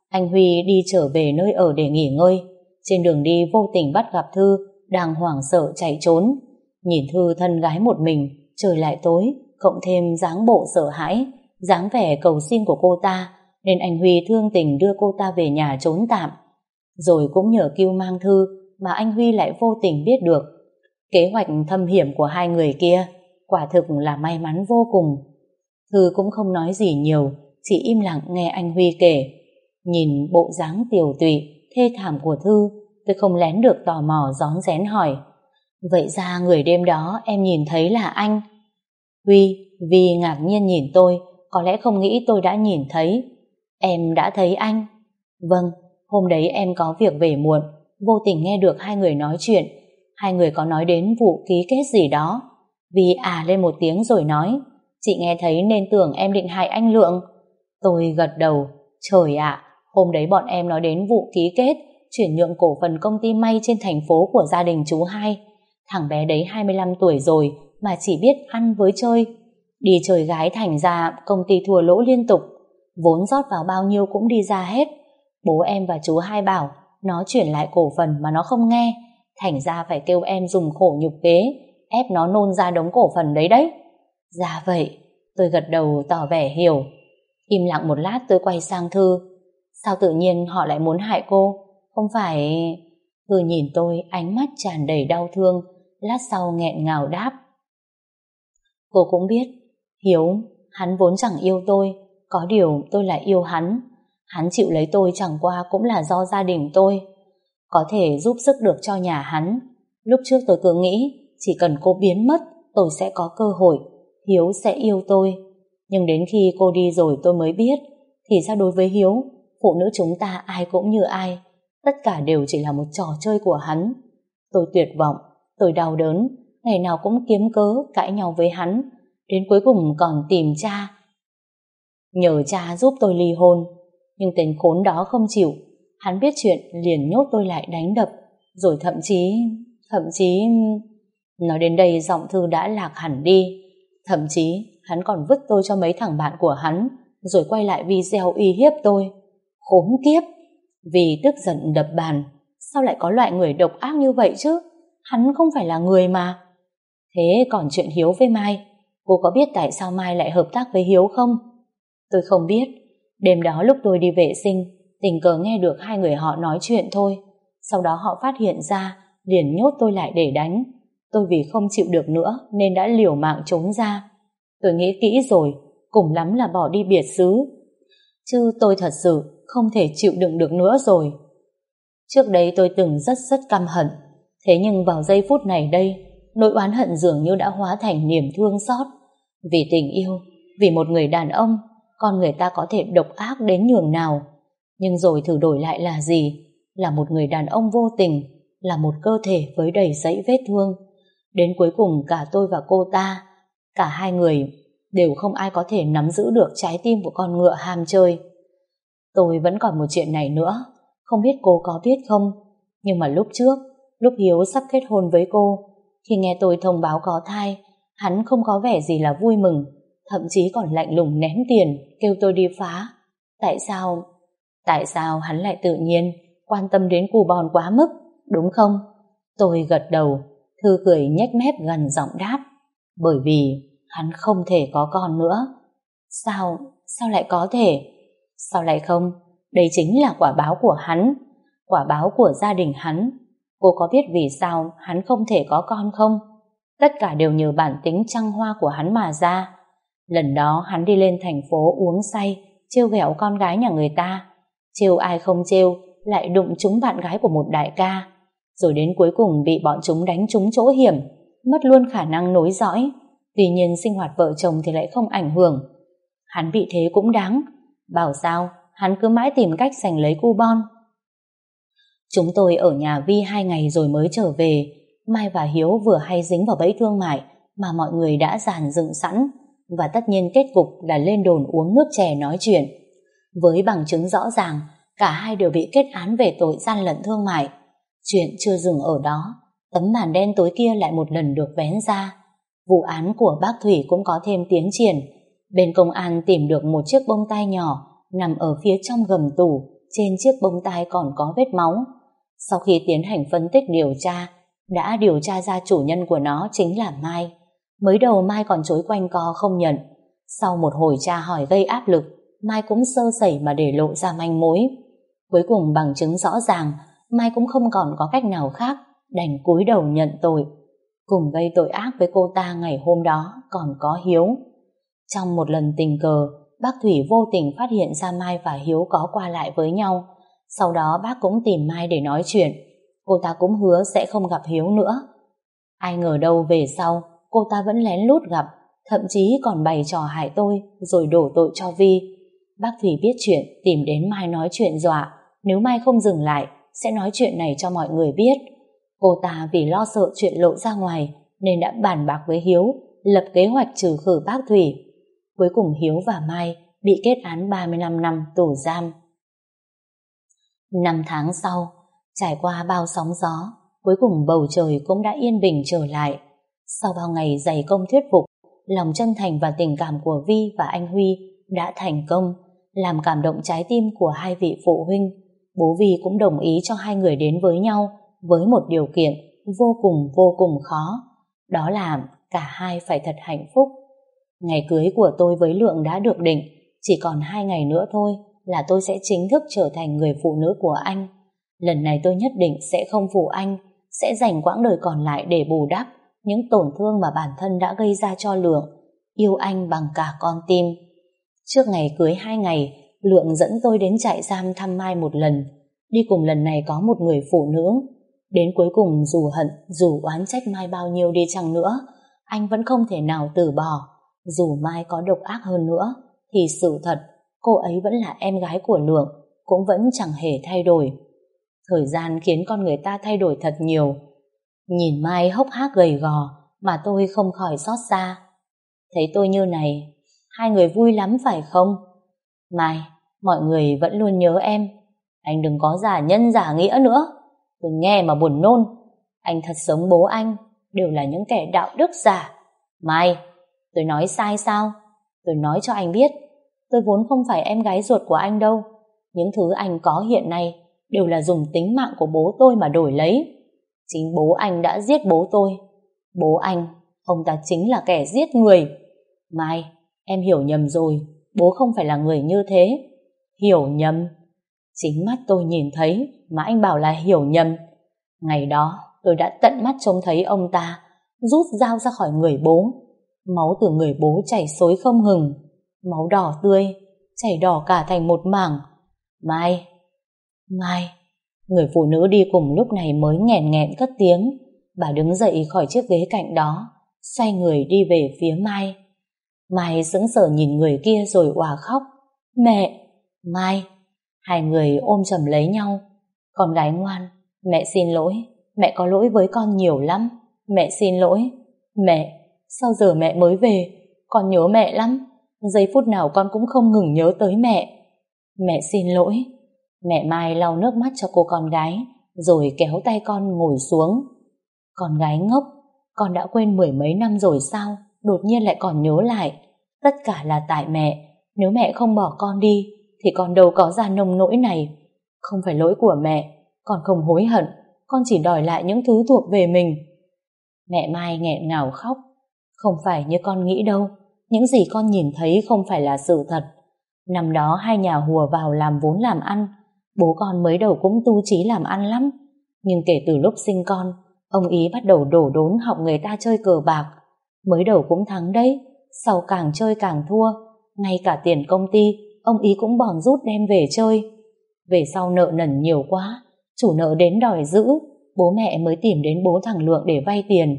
Speaker 1: anh Huy đi trở về nơi ở để nghỉ ngơi. Trên đường đi vô tình bắt gặp Thư, đang hoảng sợ chạy trốn. Nhìn Thư thân gái một mình, trời lại tối, cộng thêm dáng bộ sợ hãi, dáng vẻ cầu xin của cô ta, nên anh Huy thương tình đưa cô ta về nhà trốn tạm. Rồi cũng nhờ kêu mang Thư mà anh Huy lại vô tình biết được. Kế hoạch thâm hiểm của hai người kia quả thực là may mắn vô cùng. Thư cũng không nói gì nhiều, chỉ im lặng nghe anh Huy kể. Nhìn bộ dáng tiểu tụy, thê thảm của Thư Tôi không lén được tò mò gión rén hỏi. Vậy ra người đêm đó em nhìn thấy là anh. Huy, vì ngạc nhiên nhìn tôi, có lẽ không nghĩ tôi đã nhìn thấy. Em đã thấy anh. Vâng, hôm đấy em có việc về muộn, vô tình nghe được hai người nói chuyện. Hai người có nói đến vụ ký kết gì đó. Vì à lên một tiếng rồi nói, chị nghe thấy nên tưởng em định hại anh Lượng. Tôi gật đầu, trời ạ, hôm đấy bọn em nói đến vụ ký kết, chuyển nhượng cổ phần công ty may trên thành phố của gia đình chú hai. Thằng bé đấy 25 tuổi rồi mà chỉ biết ăn với chơi. Đi chơi gái thành ra công ty thua lỗ liên tục. Vốn rót vào bao nhiêu cũng đi ra hết. Bố em và chú hai bảo nó chuyển lại cổ phần mà nó không nghe. Thành ra phải kêu em dùng khổ nhục kế ép nó nôn ra đống cổ phần đấy đấy. Dạ vậy, tôi gật đầu tỏ vẻ hiểu. Im lặng một lát tôi quay sang Thư. Sao tự nhiên họ lại muốn hại cô? không phải... Hừ nhìn tôi ánh mắt tràn đầy đau thương, lát sau nghẹn ngào đáp. Cô cũng biết, Hiếu, hắn vốn chẳng yêu tôi, có điều tôi lại yêu hắn. Hắn chịu lấy tôi chẳng qua cũng là do gia đình tôi. Có thể giúp sức được cho nhà hắn. Lúc trước tôi cứ nghĩ, chỉ cần cô biến mất, tôi sẽ có cơ hội, Hiếu sẽ yêu tôi. Nhưng đến khi cô đi rồi tôi mới biết, thì ra đối với Hiếu, phụ nữ chúng ta ai cũng như ai, Tất cả đều chỉ là một trò chơi của hắn. Tôi tuyệt vọng, tôi đau đớn, ngày nào cũng kiếm cớ cãi nhau với hắn, đến cuối cùng còn tìm cha. Nhờ cha giúp tôi ly hôn, nhưng tên khốn đó không chịu. Hắn biết chuyện liền nhốt tôi lại đánh đập, rồi thậm chí, thậm chí... Nói đến đây giọng thư đã lạc hẳn đi. Thậm chí, hắn còn vứt tôi cho mấy thằng bạn của hắn, rồi quay lại video y hiếp tôi. Khốn kiếp! Vì tức giận đập bàn, sao lại có loại người độc ác như vậy chứ? Hắn không phải là người mà. Thế còn chuyện Hiếu với Mai, cô có biết tại sao Mai lại hợp tác với Hiếu không? Tôi không biết. Đêm đó lúc tôi đi vệ sinh, tình cờ nghe được hai người họ nói chuyện thôi. Sau đó họ phát hiện ra, liền nhốt tôi lại để đánh. Tôi vì không chịu được nữa nên đã liều mạng trốn ra. Tôi nghĩ kỹ rồi, cùng lắm là bỏ đi biệt xứ, chứ tôi thật sự không thể chịu đựng được nữa rồi. Trước đây tôi từng rất rất căm hận, thế nhưng vào giây phút này đây, nỗi oán hận dường như đã hóa thành niềm thương xót. Vì tình yêu, vì một người đàn ông, con người ta có thể độc ác đến nhường nào. Nhưng rồi thử đổi lại là gì? Là một người đàn ông vô tình, là một cơ thể với đầy dẫy vết thương. Đến cuối cùng cả tôi và cô ta, cả hai người đều không ai có thể nắm giữ được trái tim của con ngựa ham chơi. Tôi vẫn còn một chuyện này nữa, không biết cô có biết không? Nhưng mà lúc trước, lúc Hiếu sắp kết hôn với cô, khi nghe tôi thông báo có thai, hắn không có vẻ gì là vui mừng, thậm chí còn lạnh lùng ném tiền, kêu tôi đi phá. Tại sao? Tại sao hắn lại tự nhiên quan tâm đến cù bòn quá mức, đúng không? Tôi gật đầu, Thư cười nhếch mép gần giọng đáp. Bởi vì hắn không thể có con nữa. Sao? Sao lại có thể? Sao lại không? Đây chính là quả báo của hắn, quả báo của gia đình hắn. Cô có biết vì sao hắn không thể có con không? Tất cả đều nhờ bản tính trăng hoa của hắn mà ra. Lần đó hắn đi lên thành phố uống say, trêu ghẹo con gái nhà người ta. Trêu ai không trêu, lại đụng trúng bạn gái của một đại ca. Rồi đến cuối cùng bị bọn chúng đánh trúng chỗ hiểm, mất luôn khả năng nối dõi, Tuy nhiên sinh hoạt vợ chồng thì lại không ảnh hưởng. Hắn bị thế cũng đáng. Bảo sao, hắn cứ mãi tìm cách giành lấy coupon. Chúng tôi ở nhà Vi hai ngày rồi mới trở về. Mai và Hiếu vừa hay dính vào bẫy thương mại mà mọi người đã giàn dựng sẵn và tất nhiên kết cục là lên đồn uống nước chè nói chuyện. Với bằng chứng rõ ràng, cả hai đều bị kết án về tội gian lận thương mại. Chuyện chưa dừng ở đó, tấm màn đen tối kia lại một lần được vén ra vụ án của bác Thủy cũng có thêm tiến triển. Bên công an tìm được một chiếc bông tai nhỏ nằm ở phía trong gầm tủ, trên chiếc bông tai còn có vết máu. Sau khi tiến hành phân tích điều tra, đã điều tra ra chủ nhân của nó chính là Mai. Mới đầu Mai còn chối quanh co không nhận. Sau một hồi tra hỏi gây áp lực, Mai cũng sơ sẩy mà để lộ ra manh mối. Cuối cùng bằng chứng rõ ràng, Mai cũng không còn có cách nào khác, đành cúi đầu nhận tội cùng gây tội ác với cô ta ngày hôm đó còn có Hiếu. Trong một lần tình cờ, bác Thủy vô tình phát hiện ra Mai và Hiếu có qua lại với nhau. Sau đó bác cũng tìm Mai để nói chuyện. Cô ta cũng hứa sẽ không gặp Hiếu nữa. Ai ngờ đâu về sau, cô ta vẫn lén lút gặp, thậm chí còn bày trò hại tôi rồi đổ tội cho Vi. Bác Thủy biết chuyện, tìm đến Mai nói chuyện dọa. Nếu Mai không dừng lại, sẽ nói chuyện này cho mọi người biết. Cô ta vì lo sợ chuyện lộ ra ngoài nên đã bàn bạc với Hiếu lập kế hoạch trừ khử bác Thủy. Cuối cùng Hiếu và Mai bị kết án 35 năm tù giam. Năm tháng sau, trải qua bao sóng gió, cuối cùng bầu trời cũng đã yên bình trở lại. Sau bao ngày dày công thuyết phục, lòng chân thành và tình cảm của Vi và anh Huy đã thành công, làm cảm động trái tim của hai vị phụ huynh. Bố Vi cũng đồng ý cho hai người đến với nhau, với một điều kiện vô cùng vô cùng khó. Đó là cả hai phải thật hạnh phúc. Ngày cưới của tôi với Lượng đã được định, chỉ còn hai ngày nữa thôi là tôi sẽ chính thức trở thành người phụ nữ của anh. Lần này tôi nhất định sẽ không phụ anh, sẽ dành quãng đời còn lại để bù đắp những tổn thương mà bản thân đã gây ra cho Lượng, yêu anh bằng cả con tim. Trước ngày cưới hai ngày, Lượng dẫn tôi đến trại giam thăm Mai một lần. Đi cùng lần này có một người phụ nữ Đến cuối cùng dù hận, dù oán trách Mai bao nhiêu đi chăng nữa, anh vẫn không thể nào từ bỏ. Dù Mai có độc ác hơn nữa, thì sự thật, cô ấy vẫn là em gái của Lượng, cũng vẫn chẳng hề thay đổi. Thời gian khiến con người ta thay đổi thật nhiều. Nhìn Mai hốc hác gầy gò, mà tôi không khỏi xót xa. Thấy tôi như này, hai người vui lắm phải không? Mai, mọi người vẫn luôn nhớ em. Anh đừng có giả nhân giả nghĩa nữa tôi nghe mà buồn nôn. Anh thật giống bố anh, đều là những kẻ đạo đức giả. Mai, tôi nói sai sao? Tôi nói cho anh biết, tôi vốn không phải em gái ruột của anh đâu. Những thứ anh có hiện nay đều là dùng tính mạng của bố tôi mà đổi lấy. Chính bố anh đã giết bố tôi. Bố anh, ông ta chính là kẻ giết người. Mai, em hiểu nhầm rồi, bố không phải là người như thế. Hiểu nhầm. Chính mắt tôi nhìn thấy mà anh bảo là hiểu nhầm. Ngày đó tôi đã tận mắt trông thấy ông ta rút dao ra khỏi người bố. Máu từ người bố chảy xối không hừng. Máu đỏ tươi, chảy đỏ cả thành một mảng. Mai, Mai, người phụ nữ đi cùng lúc này mới nghẹn nghẹn cất tiếng. Bà đứng dậy khỏi chiếc ghế cạnh đó, xoay người đi về phía Mai. Mai sững sờ nhìn người kia rồi hòa khóc. Mẹ, Mai, Hai người ôm chầm lấy nhau. Con gái ngoan, mẹ xin lỗi, mẹ có lỗi với con nhiều lắm. Mẹ xin lỗi. Mẹ, sao giờ mẹ mới về? Con nhớ mẹ lắm. Giây phút nào con cũng không ngừng nhớ tới mẹ. Mẹ xin lỗi. Mẹ Mai lau nước mắt cho cô con gái, rồi kéo tay con ngồi xuống. Con gái ngốc, con đã quên mười mấy năm rồi sao? Đột nhiên lại còn nhớ lại. Tất cả là tại mẹ. Nếu mẹ không bỏ con đi, thì con đâu có ra nông nỗi này. Không phải lỗi của mẹ, con không hối hận, con chỉ đòi lại những thứ thuộc về mình. Mẹ Mai nghẹn ngào khóc, không phải như con nghĩ đâu, những gì con nhìn thấy không phải là sự thật. Năm đó hai nhà hùa vào làm vốn làm ăn, bố con mới đầu cũng tu trí làm ăn lắm. Nhưng kể từ lúc sinh con, ông ý bắt đầu đổ đốn học người ta chơi cờ bạc. Mới đầu cũng thắng đấy, sau càng chơi càng thua, ngay cả tiền công ty ông ý cũng bòn rút đem về chơi. Về sau nợ nần nhiều quá, chủ nợ đến đòi giữ, bố mẹ mới tìm đến bố thằng Lượng để vay tiền.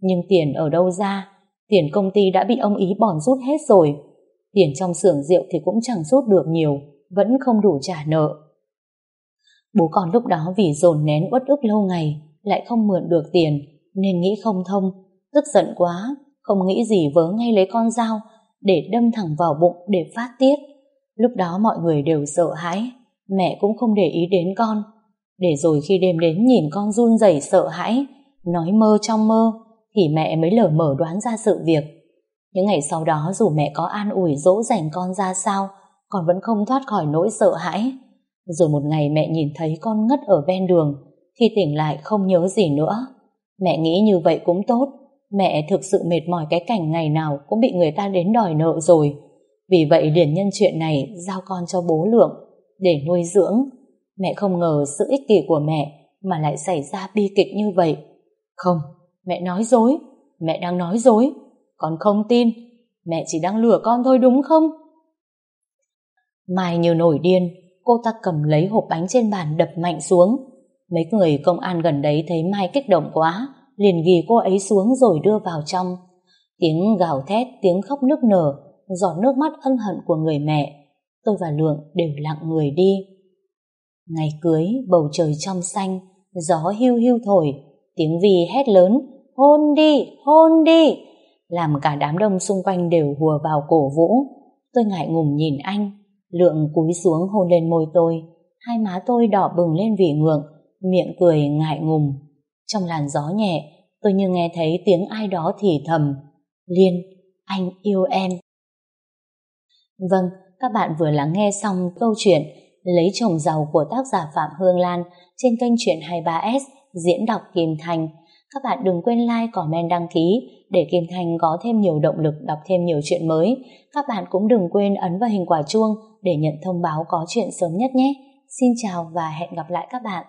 Speaker 1: Nhưng tiền ở đâu ra? Tiền công ty đã bị ông ý bòn rút hết rồi. Tiền trong xưởng rượu thì cũng chẳng rút được nhiều, vẫn không đủ trả nợ. Bố con lúc đó vì dồn nén uất ức lâu ngày, lại không mượn được tiền, nên nghĩ không thông, tức giận quá, không nghĩ gì vớ ngay lấy con dao để đâm thẳng vào bụng để phát tiết. Lúc đó mọi người đều sợ hãi, mẹ cũng không để ý đến con. Để rồi khi đêm đến nhìn con run rẩy sợ hãi, nói mơ trong mơ, thì mẹ mới lờ mở đoán ra sự việc. Những ngày sau đó dù mẹ có an ủi dỗ dành con ra sao, con vẫn không thoát khỏi nỗi sợ hãi. Rồi một ngày mẹ nhìn thấy con ngất ở ven đường, khi tỉnh lại không nhớ gì nữa. Mẹ nghĩ như vậy cũng tốt, mẹ thực sự mệt mỏi cái cảnh ngày nào cũng bị người ta đến đòi nợ rồi. Vì vậy liền nhân chuyện này giao con cho bố lượng để nuôi dưỡng. Mẹ không ngờ sự ích kỷ của mẹ mà lại xảy ra bi kịch như vậy. Không, mẹ nói dối. Mẹ đang nói dối. Con không tin. Mẹ chỉ đang lừa con thôi đúng không? Mai như nổi điên, cô ta cầm lấy hộp bánh trên bàn đập mạnh xuống. Mấy người công an gần đấy thấy Mai kích động quá, liền ghi cô ấy xuống rồi đưa vào trong. Tiếng gào thét, tiếng khóc nức nở giọt nước mắt ân hận của người mẹ, tôi và Lượng đều lặng người đi. Ngày cưới, bầu trời trong xanh, gió hưu hưu thổi, tiếng vi hét lớn, hôn đi, hôn đi, làm cả đám đông xung quanh đều hùa vào cổ vũ. Tôi ngại ngùng nhìn anh, Lượng cúi xuống hôn lên môi tôi, hai má tôi đỏ bừng lên vì ngượng, miệng cười ngại ngùng. Trong làn gió nhẹ, tôi như nghe thấy tiếng ai đó thì thầm, Liên, anh yêu em. Vâng, các bạn vừa lắng nghe xong câu chuyện Lấy chồng giàu của tác giả Phạm Hương Lan trên kênh truyện 23S diễn đọc Kim Thành. Các bạn đừng quên like, comment, đăng ký để Kim Thành có thêm nhiều động lực đọc thêm nhiều chuyện mới. Các bạn cũng đừng quên ấn vào hình quả chuông để nhận thông báo có chuyện sớm nhất nhé. Xin chào và hẹn gặp lại các bạn.